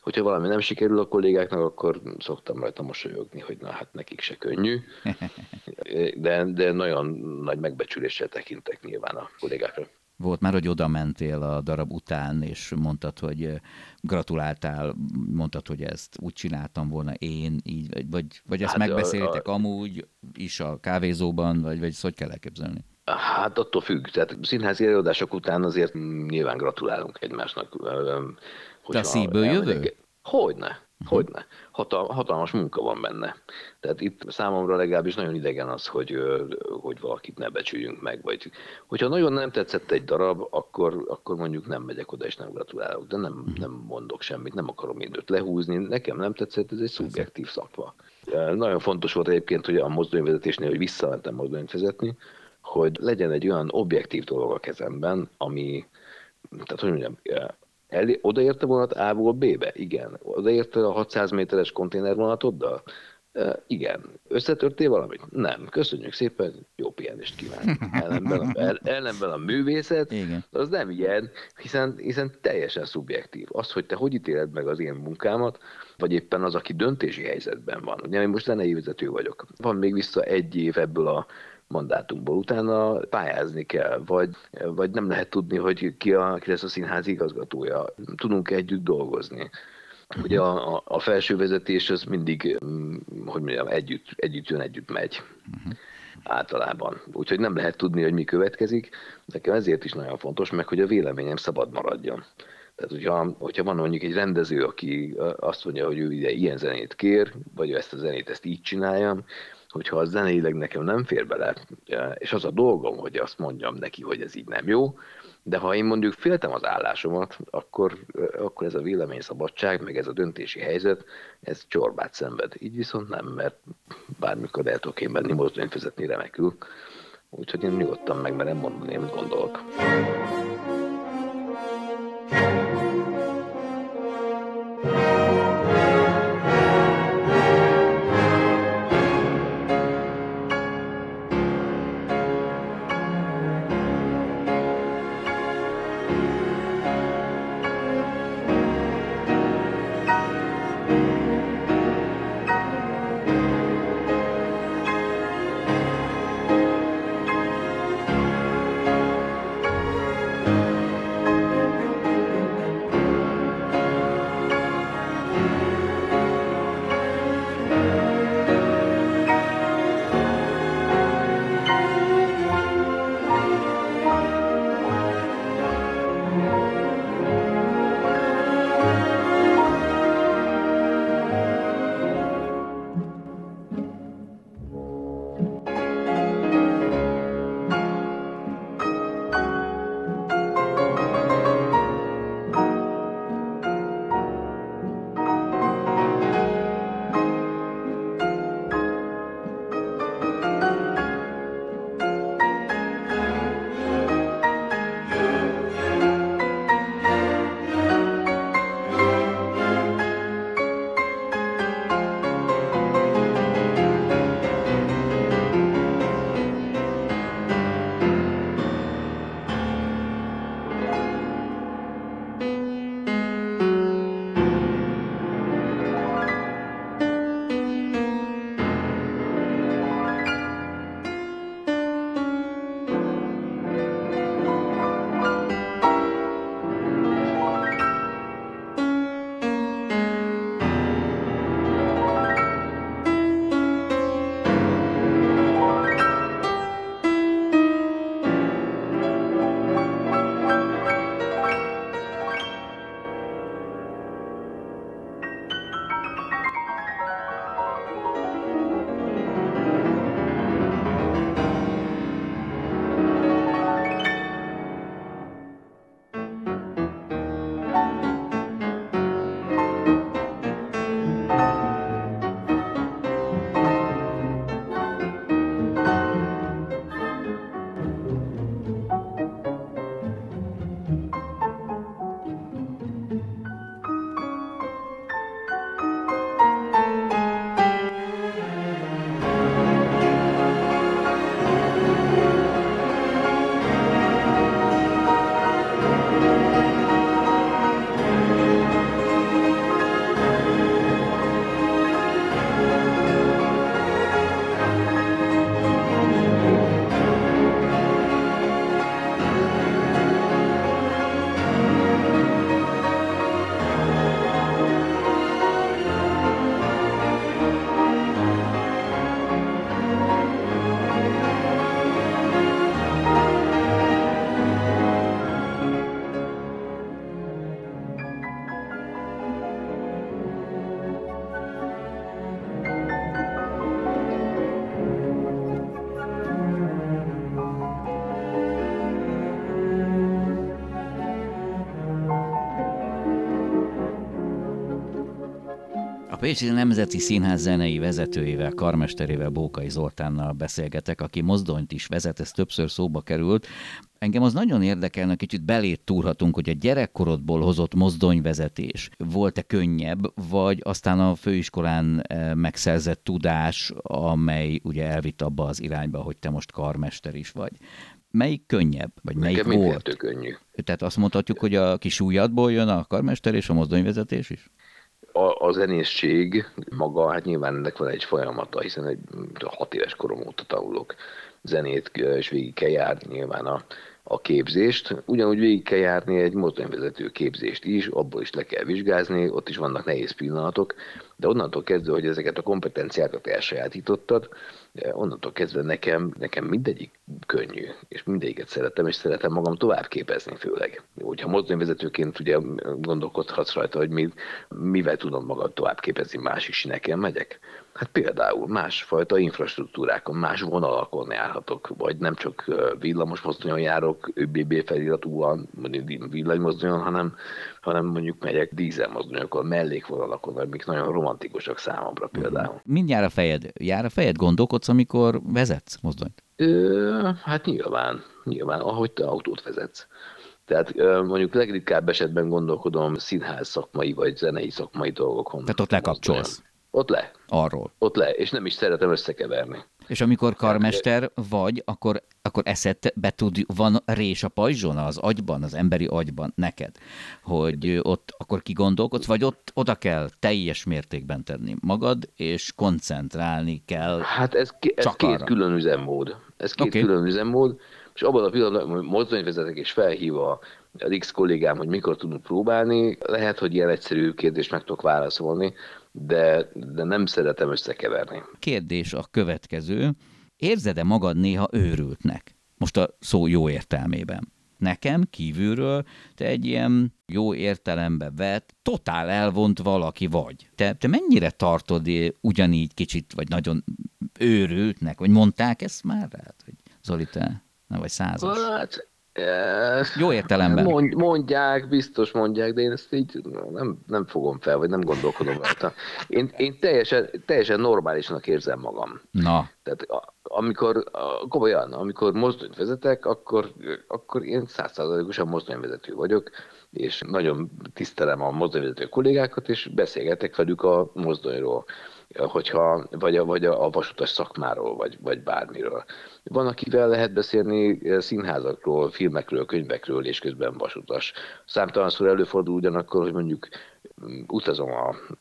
Hogyha valami nem sikerül a kollégáknak, akkor szoktam rajta mosolyogni, hogy na hát nekik se könnyű, de, de nagyon nagy megbecsüléssel tekintek nyilván a kollégákra. Volt már, hogy oda mentél a darab után, és mondtad, hogy gratuláltál, mondtad, hogy ezt úgy csináltam volna én, így, vagy, vagy, ezt Hát, hát a- megbeszéltek a- amúgy is a kávézóban, vagy, vagy ezt hogy kell elképzelni? Hát attól függ. Tehát színházi előadások után azért nyilván gratulálunk egymásnak. Te a szívből jövő? Hogyne. Hogyne. Hatal, hatalmas munka van benne. Tehát itt számomra legalábbis nagyon idegen az, hogy, hogy valakit ne becsüljünk meg. Vagy hogyha nagyon nem tetszett egy darab, akkor, akkor mondjuk nem megyek oda és nem gratulálok, de nem, nem mondok semmit, nem akarom mindent lehúzni. Nekem nem tetszett, ez egy szubjektív szakma. Nagyon fontos volt egyébként, hogy a mozdonyvezetésnél, hogy visszamentem mozdonyt vezetni, hogy legyen egy olyan objektív dolog a kezemben, ami, tehát hogy mondjam, el, odaért a vonat A-ból B-be? Igen. Odaért a 600 méteres konténervonatoddal? E, igen. Összetörtél valamit? Nem. Köszönjük szépen, jó pihenést kívánok. Ellenben a, el, ellenben a művészet, Igen. az nem ilyen, hiszen, hiszen teljesen szubjektív. Az, hogy te hogy ítéled meg az én munkámat, vagy éppen az, aki döntési helyzetben van. Ugye én most zenei vezető vagyok. Van még vissza egy év ebből a mandátumból, utána pályázni kell, vagy, vagy nem lehet tudni, hogy ki, a, ki lesz a színház igazgatója. Tudunk együtt dolgozni. Ugye a, a, felső vezetés az mindig, mm, hogy mondjam, együtt, együtt jön, együtt megy. Általában. Úgyhogy nem lehet tudni, hogy mi következik. Nekem ezért is nagyon fontos, meg hogy a véleményem szabad maradjon. Tehát, hogyha, hogyha van mondjuk egy rendező, aki azt mondja, hogy ő ide ilyen zenét kér, vagy ő ezt a zenét ezt így csináljam, hogyha az zeneileg nekem nem fér bele, és az a dolgom, hogy azt mondjam neki, hogy ez így nem jó, de ha én mondjuk féltem az állásomat, akkor, akkor ez a véleményszabadság, meg ez a döntési helyzet, ez csorbát szenved. Így viszont nem, mert bármikor el tudok én menni mozdonyt vezetni remekül. Úgyhogy én nyugodtan megmerem mondani, amit gondolok. Pécsi Nemzeti Színház zenei vezetőjével, karmesterével, Bókai Zoltánnal beszélgetek, aki mozdonyt is vezet, ez többször szóba került. Engem az nagyon érdekelne, kicsit belét túrhatunk, hogy a gyerekkorodból hozott mozdonyvezetés volt-e könnyebb, vagy aztán a főiskolán eh, megszerzett tudás, amely ugye elvitt abba az irányba, hogy te most karmester is vagy. Melyik könnyebb, vagy melyik Nekem volt? könnyű. Tehát azt mondhatjuk, hogy a kis ujjadból jön a karmester és a mozdonyvezetés is? A, a zenészség maga, hát nyilván ennek van egy folyamata, hiszen egy hat éves korom óta tanulok zenét, és végig kell járni nyilván a, a képzést. Ugyanúgy végig kell járni egy mozdonyvezető képzést is, abból is le kell vizsgázni, ott is vannak nehéz pillanatok, de onnantól kezdve, hogy ezeket a kompetenciákat elsajátítottad, onnantól kezdve nekem, nekem mindegyik könnyű, és mindegyiket szeretem, és szeretem magam tovább képezni főleg. Hogyha mozdonyvezetőként ugye gondolkodhatsz rajta, hogy mi, mivel tudom magam tovább képezni, más is nekem megyek. Hát például másfajta infrastruktúrákon, más vonalakon járhatok, vagy nem csak villamos mozdonyon járok, ÖBB feliratúan, mondjuk villanymozdonyon, hanem, hanem mondjuk megyek dízelmozdonyokon, mellékvonalakon, amik nagyon romantikusak számomra például. Mind jár a fejed? Jár a fejed? Gondolkodsz, amikor vezetsz mozdonyt? Ö, hát nyilván, nyilván, ahogy te autót vezetsz. Tehát mondjuk legritkább esetben gondolkodom színház szakmai vagy zenei szakmai dolgokon. Tehát ott lekapcsolsz. Ott le, Arról. ott le, és nem is szeretem összekeverni. És amikor karmester vagy, akkor, akkor eszed be tud, van rés a pajzson, az agyban, az emberi agyban neked, hogy ott akkor kigondolkodsz, vagy ott oda kell teljes mértékben tenni magad, és koncentrálni kell. Hát ez, ez Csak két arra. külön üzemmód. Ez két okay. külön üzemmód, és abban a pillanatban, hogy mozdonyvezetek és felhív a az X kollégám, hogy mikor tudunk próbálni, lehet, hogy ilyen egyszerű kérdést meg tudok válaszolni, de, de nem szeretem összekeverni. Kérdés a következő. Érzed-e magad néha őrültnek? Most a szó jó értelmében. Nekem kívülről te egy ilyen jó értelembe vett, totál elvont valaki vagy. Te, te mennyire tartod eh, ugyanígy kicsit, vagy nagyon őrültnek, vagy mondták ezt már rád, hogy Zoli, te nem vagy százas? Hát, Jó értelemben. Mond, mondják, biztos mondják, de én ezt így nem, nem fogom fel, vagy nem gondolkodom rajta. Én, én teljesen, teljesen normálisnak érzem magam. Na, Tehát amikor, komolyan, amikor mozdonyt vezetek, akkor, akkor én százszázalékosan mozdonyvezető vagyok, és nagyon tisztelem a mozdonyvezető kollégákat, és beszélgetek velük a mozdonyról, hogyha, vagy, a, vagy a, a vasutas szakmáról, vagy, vagy bármiről. Van, akivel lehet beszélni eh, színházakról, filmekről, könyvekről, és közben vasutas. Számtalanszor előfordul ugyanakkor, hogy mondjuk mm, utazom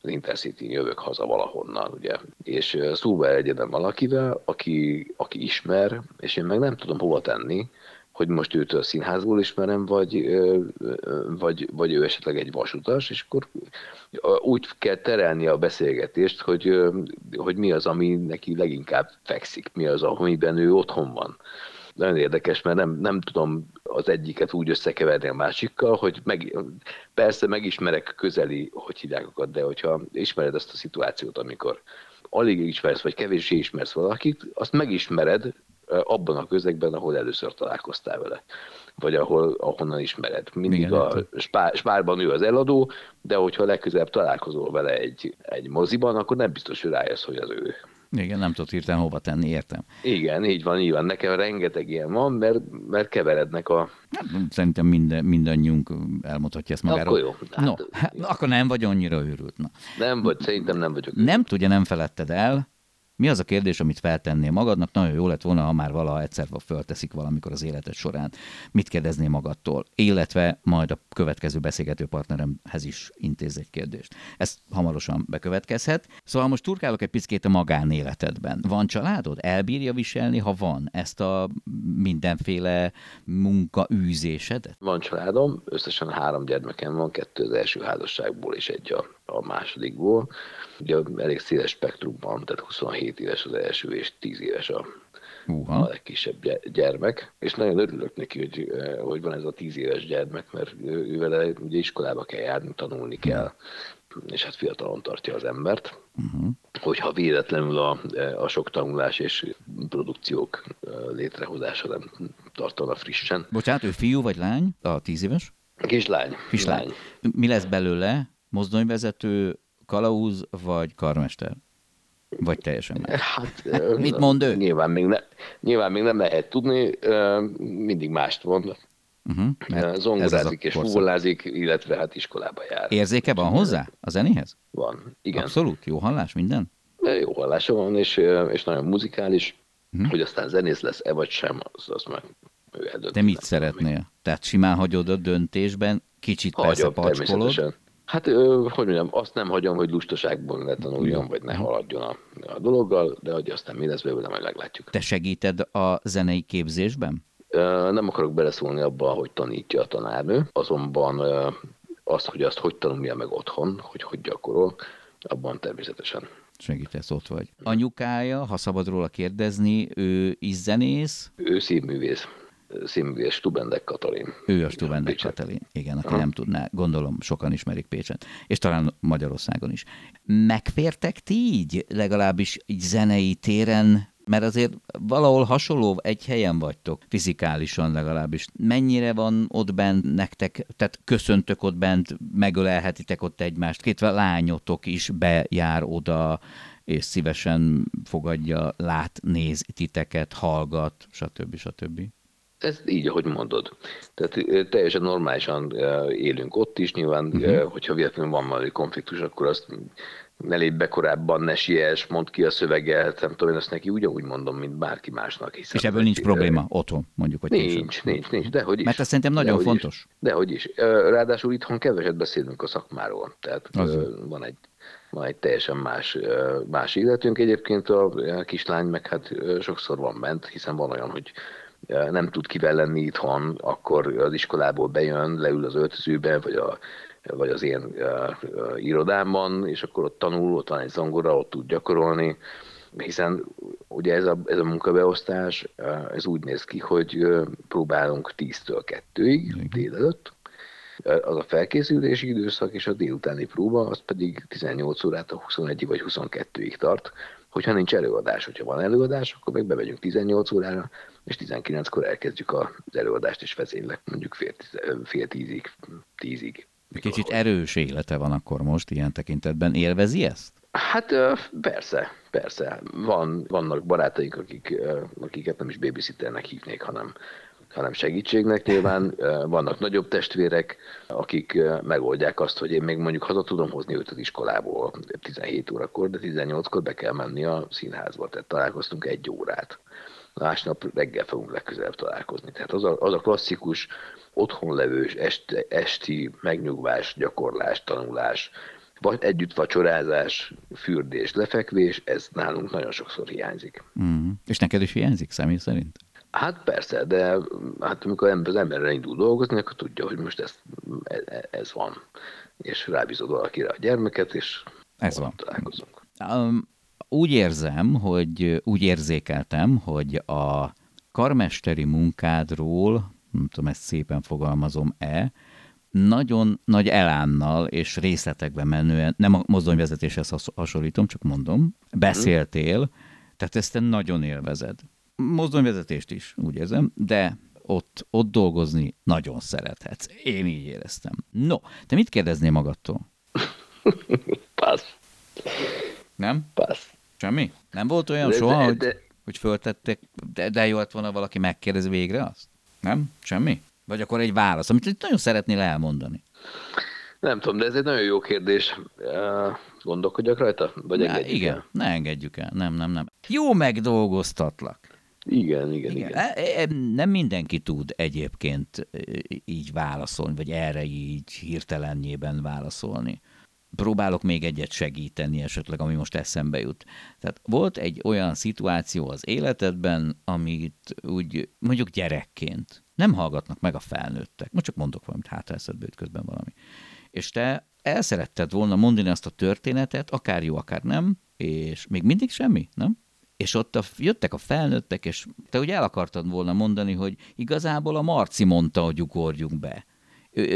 az intercity jövök haza valahonnan, ugye, és eh, szóba egyedem valakivel, aki, aki ismer, és én meg nem tudom hova tenni, hogy most őt a színházból ismerem, vagy, vagy, vagy ő esetleg egy vasutas, és akkor úgy kell terelni a beszélgetést, hogy, hogy mi az, ami neki leginkább fekszik, mi az, amiben ő otthon van. Nagyon érdekes, mert nem, nem tudom az egyiket úgy összekeverni a másikkal, hogy meg, persze megismerek közeli, hogy hívják de hogyha ismered ezt a szituációt, amikor alig ismersz, vagy kevéssé ismersz valakit, azt megismered abban a közegben, ahol először találkoztál vele, vagy ahol, ahonnan ismered. Mindig Igen, a spár, spárban ő az eladó, de hogyha legközelebb találkozol vele egy, egy moziban, akkor nem biztos, hogy rájössz, hogy az ő. igen, nem tudod hirtelen hova tenni, értem. Igen, így van, így van. Nekem rengeteg ilyen van, mert, mert keverednek a... Hát, Szerintem minden, mindannyiunk elmondhatja ezt magáról. Akkor jó. Hát, no, hát, akkor nem vagy annyira őrült. Na. Nem vagy, szerintem nem vagyok. Nem tudja, nem feledted el. Mi az a kérdés, amit feltennél magadnak? Nagyon jó lett volna, ha már valaha egyszer fölteszik valamikor az életed során. Mit kérdeznél magadtól? Illetve majd a következő beszélgető partneremhez is intéz egy kérdést. Ez hamarosan bekövetkezhet. Szóval most turkálok egy picit a magánéletedben. Van családod? Elbírja viselni, ha van ezt a mindenféle munkaűzésedet? Van családom, összesen három gyermekem van, kettő az első házasságból és egy a, a másodikból. Ugye elég széles spektrumban, tehát 27 éves az első és 10 éves a, a Uha. legkisebb gy- gyermek, és nagyon örülök neki, hogy, eh, hogy van ez a 10 éves gyermek, mert ő, ő vele ugye iskolába kell járni, tanulni kell, és hát fiatalon tartja az embert. Uh-huh. Hogyha véletlenül a, a sok tanulás és produkciók eh, létrehozása nem tartana frissen. Bocsánat, ő fiú vagy lány? A tíz éves? Kislány. Kislány. Mi lesz belőle? Mozdonyvezető, kalauz vagy karmester? Vagy teljesen más? Hát, Mit mond ő? Nyilván még, ne, nyilván még nem lehet tudni, mindig mást mond. Uh-huh, mert Zongorázik és korszak. fuvolázik, illetve hát iskolába jár. Érzéke van hozzá a zenéhez? Van, igen. Abszolút, jó hallás, minden? De Jó hallása van, és, és nagyon muzikális, Mhm. hogy aztán zenész lesz-e vagy sem, az, az meg ő eldönti. Te mit szeretnél? Tehát simán hagyod a döntésben, kicsit persze Hagyom, pacskolod, természetesen. Hát, hogy mondjam, azt nem hagyom, hogy lustaságból ne tanuljon, Ja. vagy ne haladjon a, a dologgal, de hogy aztán mi lesz belőle, majd meglátjuk. te segíted a zenei képzésben? Nem akarok beleszólni abba, hogy tanítja a tanárnő, azonban azt, hogy azt hogy tanulja meg otthon, hogy hogy gyakorol, abban természetesen. Segítesz, ott vagy. Anyukája, ha szabad róla kérdezni, ő is zenész, Ő színművész, színművész Stubendek Katalin. ő a Stuvendek Pécset. Katalin. Igen, aki nem tudná, gondolom sokan ismerik Pécset. És talán Magyarországon is. Megfértek ti így, legalábbis így zenei téren, mert azért valahol hasonló egy helyen vagytok, fizikálisan legalábbis. Mennyire van ott bent nektek, tehát köszöntök ott bent, megölelhetitek ott egymást, két lányotok is bejár oda, és szívesen fogadja, lát, néz titeket, hallgat, stb. stb. Ez így, ahogy mondod. Tehát teljesen normálisan élünk ott is, nyilván, uh-huh. hogyha véletlenül van valami konfliktus, akkor azt ne lép be korábban, ne siess, mondd ki a szöveget, nem tudom, én ezt neki ugyanúgy mondom, mint bárki másnak. Hiszen És ebből nincs probléma otthon, mondjuk, vagy ö, később. Nincs, nincs, nincs, dehogy is. Mert ez szerintem nagyon Dehogy fontos. Is. Dehogy is. Ráadásul itthon keveset beszélünk a szakmáról. Tehát Az. van egy van egy teljesen más, más életünk. Egyébként a kislány meg hát sokszor van bent, hiszen van olyan, hogy nem tud kivel lenni itthon, akkor az iskolából bejön, leül az öltözőbe, vagy, a, vagy az én irodámban, és akkor ott tanul, ott van egy zongora, ott tud gyakorolni, hiszen ugye ez a, ez a munkabeosztás, ez úgy néz ki, hogy próbálunk 10-től 2-ig délelőtt, az a felkészülési időszak, és a délutáni próba, az pedig 18 órát a 21 vagy 22-ig tart. Hogyha nincs előadás, hogyha van előadás, akkor meg bemegyünk 18 órára, és 19-kor elkezdjük az előadást, és vezénylek mondjuk fél, tíz, fél tízig, tízig. Kicsit erős élete van akkor most ilyen tekintetben. Élvezi ezt? Hát persze, persze. Van, vannak barátaink, akik, akiket nem is babysitternek hívnék, hanem, hanem segítségnek nyilván. Vannak nagyobb testvérek, akik megoldják azt, hogy én még mondjuk haza tudom hozni őt az iskolából 17 órakor, de 18-kor be kell menni a színházba, tehát találkoztunk egy órát. Másnap reggel fogunk legközelebb találkozni. Tehát az a, az a klasszikus otthonlevős est, esti megnyugvás, gyakorlás, tanulás, vagy együtt vacsorázás, fürdés, lefekvés, ez nálunk nagyon sokszor hiányzik. Mm. És neked is hiányzik személy szerint? Hát persze, de hát amikor az ember indul dolgozni, akkor tudja, hogy most ez, ez van. És rábízod valakire a gyermeket, és Ez van. találkozunk. Um, úgy érzem, hogy úgy érzékeltem, hogy a karmesteri munkádról, nem tudom, ezt szépen fogalmazom-e, nagyon nagy elánnal és részletekben menően, nem a mozdonyvezetéshez has- hasonlítom, csak mondom, beszéltél, tehát ezt te nagyon élvezed. Mozdonyvezetést is, úgy érzem, de ott, ott dolgozni nagyon szerethetsz. Én így éreztem. No, te mit kérdeznél magadtól? Passz, Nem? passz. Semmi? Nem volt olyan De- soha, de- hogy, de- hogy föltettek, de, de jó lett volna valaki megkérdez végre azt? Nem? Semmi? Vagy akkor egy válasz, amit nagyon szeretnél elmondani. Nem tudom, de ez egy nagyon jó kérdés. Gondolkodjak rajta? Vagy engedjük igen, el? ne engedjük el. Nem, nem, nem. Jó megdolgoztatlak. Igen, igen, Igen. igen. E- e- Nem mindenki tud egyébként így válaszolni, vagy erre így hirtelenjében válaszolni. Próbálok még egyet segíteni esetleg, ami most eszembe jut. Tehát volt egy olyan szituáció az életedben, amit úgy mondjuk gyerekként nem hallgatnak meg a felnőttek. Most csak mondok valamit, hát eszedbe jut közben valami. És te el szeretted volna mondani azt a történetet, akár jó, akár nem, és még mindig semmi, nem? És ott a, jöttek a felnőttek, és te úgy el akartad volna mondani, hogy igazából a Marci mondta, hogy ugorjunk be.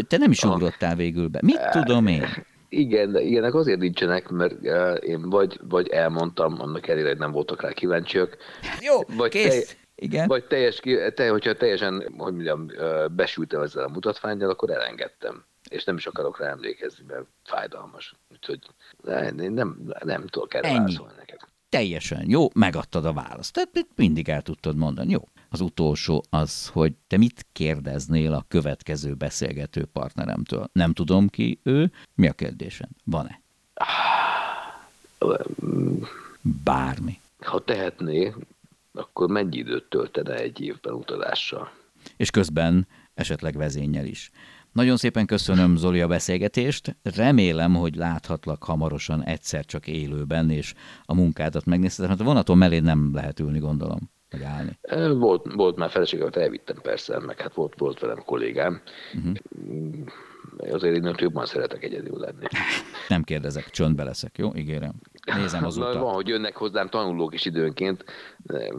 Te nem is Ah. ugrottál végül be. Mit tudom én? Igen, de ilyenek azért nincsenek, mert uh, én vagy, vagy elmondtam, annak ellenére, hogy nem voltak rá kíváncsiak. Jó, vagy kész. Igen. Vagy teljes, te, hogyha teljesen, hogy mondjam, ö, besültem ezzel a mutatványjal, akkor elengedtem. és nem is akarok rá emlékezni, mert fájdalmas. Úgyhogy nem, nem, nem tudok erre válaszolni neked. Teljesen jó, megadtad a választ. Tehát itt mindig el tudtad mondani. Jó. Az utolsó az, hogy te mit kérdeznél a következő beszélgető partneremtől. Nem tudom ki ő. Mi a kérdésen? Van-e? Bármi. Ha tehetné, akkor mennyi időt töltene egy évben utazással? és közben esetleg vezényel is. Nagyon szépen köszönöm, Zoli, a beszélgetést. Remélem, hogy láthatlak hamarosan egyszer csak élőben, és a munkádat megnézhetem. Hát a vonaton mellé nem lehet ülni, gondolom, vagy állni. Volt, volt már feleségemet elvittem persze, meg hát volt, volt velem kollégám. Uh-huh. Azért én jobban szeretek egyedül lenni. Nem kérdezek, csöndbe leszek, jó? Ígérem. Nézem az Na, utat. Van, hogy jönnek hozzám tanulók is időnként,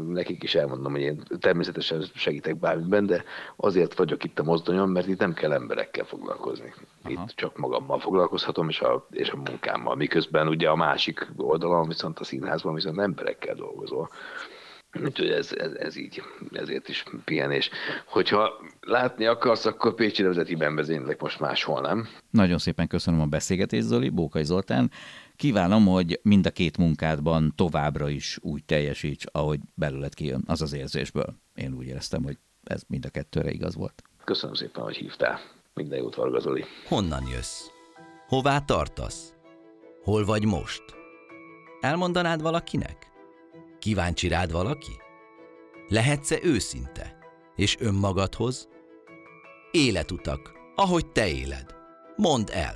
nekik is elmondom, hogy én természetesen segítek bármiben, de azért vagyok itt a mozdonyon, mert itt nem kell emberekkel foglalkozni. Itt Aha. csak magammal foglalkozhatom, és a, és a munkámmal. Miközben ugye a másik oldalon, viszont a színházban viszont emberekkel dolgozol. Úgyhogy ez, ez, ez így, ezért is pihenés. Hogyha látni akarsz, akkor Pécsi Nemzetiben vezénylek most máshol, nem? Nagyon szépen köszönöm a beszélgetést, Zoli, Bókai Zoltán. Kívánom, hogy mind a két munkádban továbbra is úgy teljesíts, ahogy belőled kijön, az az érzésből. Én úgy éreztem, hogy ez mind a kettőre igaz volt. Köszönöm szépen, hogy hívtál. Minden jót, Varga Zoli. Honnan jössz? Hová tartasz? Hol vagy most? Elmondanád valakinek? Kíváncsi rád valaki? Lehetsz-e őszinte? És önmagadhoz? Életutak, ahogy te éled. Mondd el.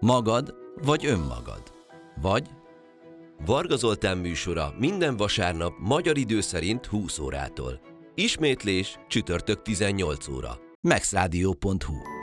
Magad vagy önmagad? Vagy Varga Zoltán műsora minden vasárnap magyar idő szerint 20 órától. Ismétlés csütörtök 18 óra. maxradio.hu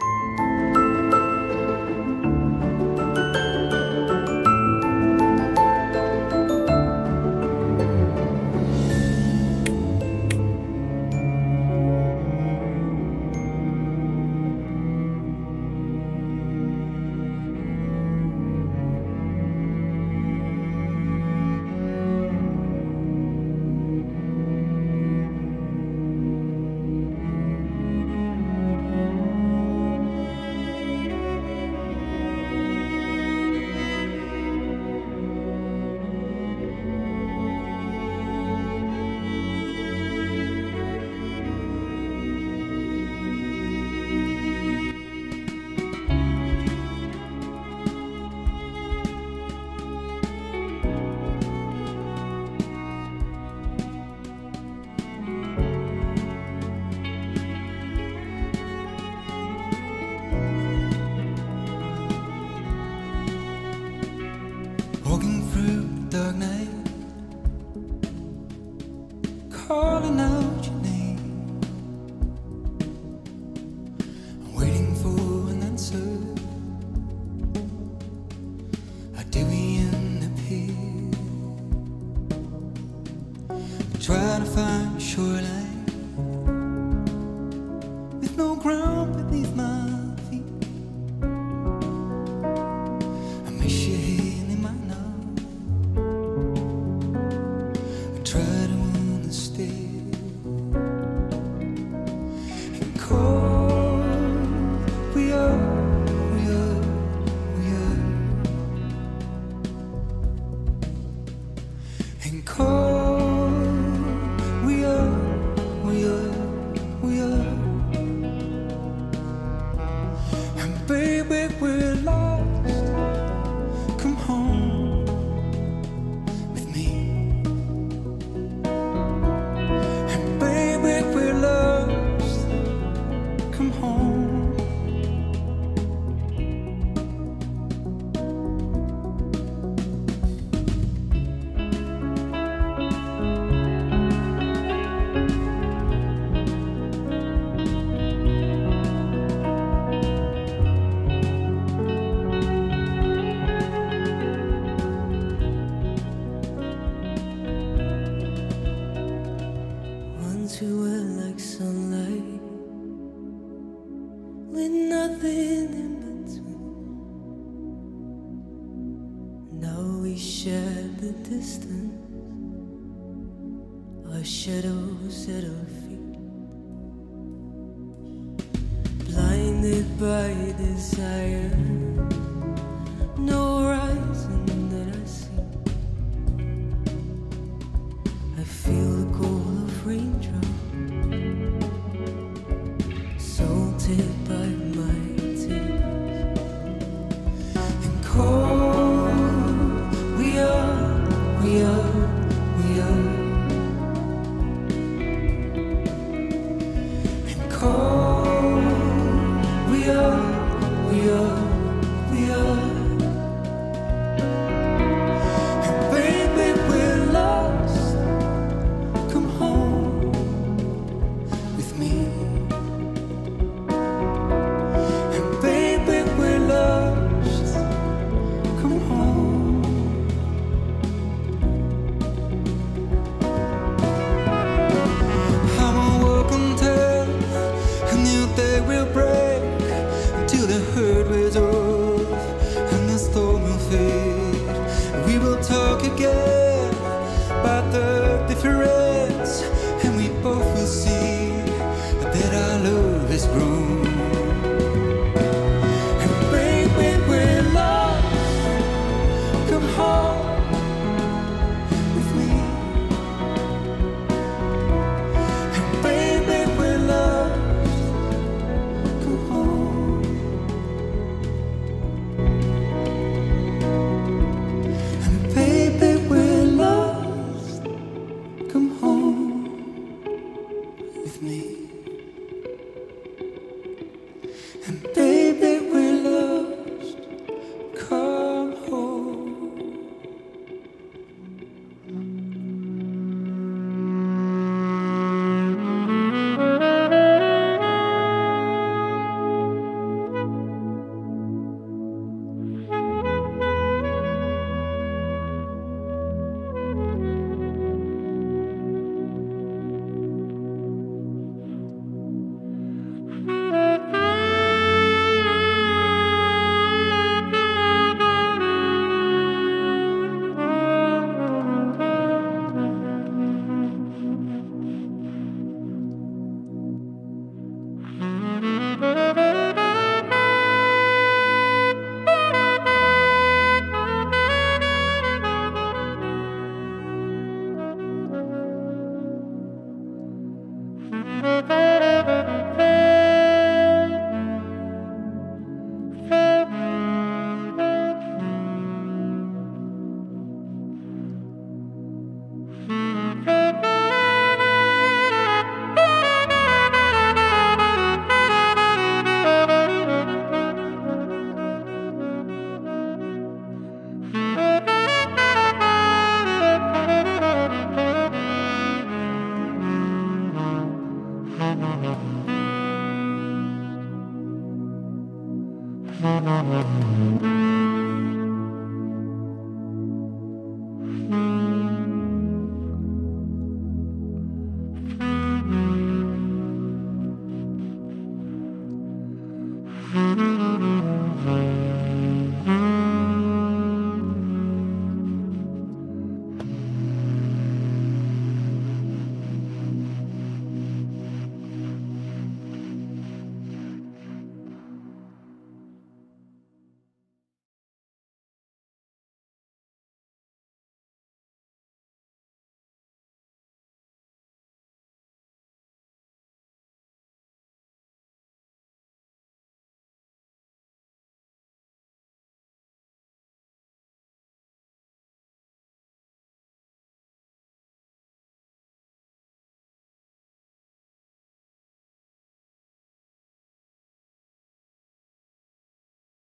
cold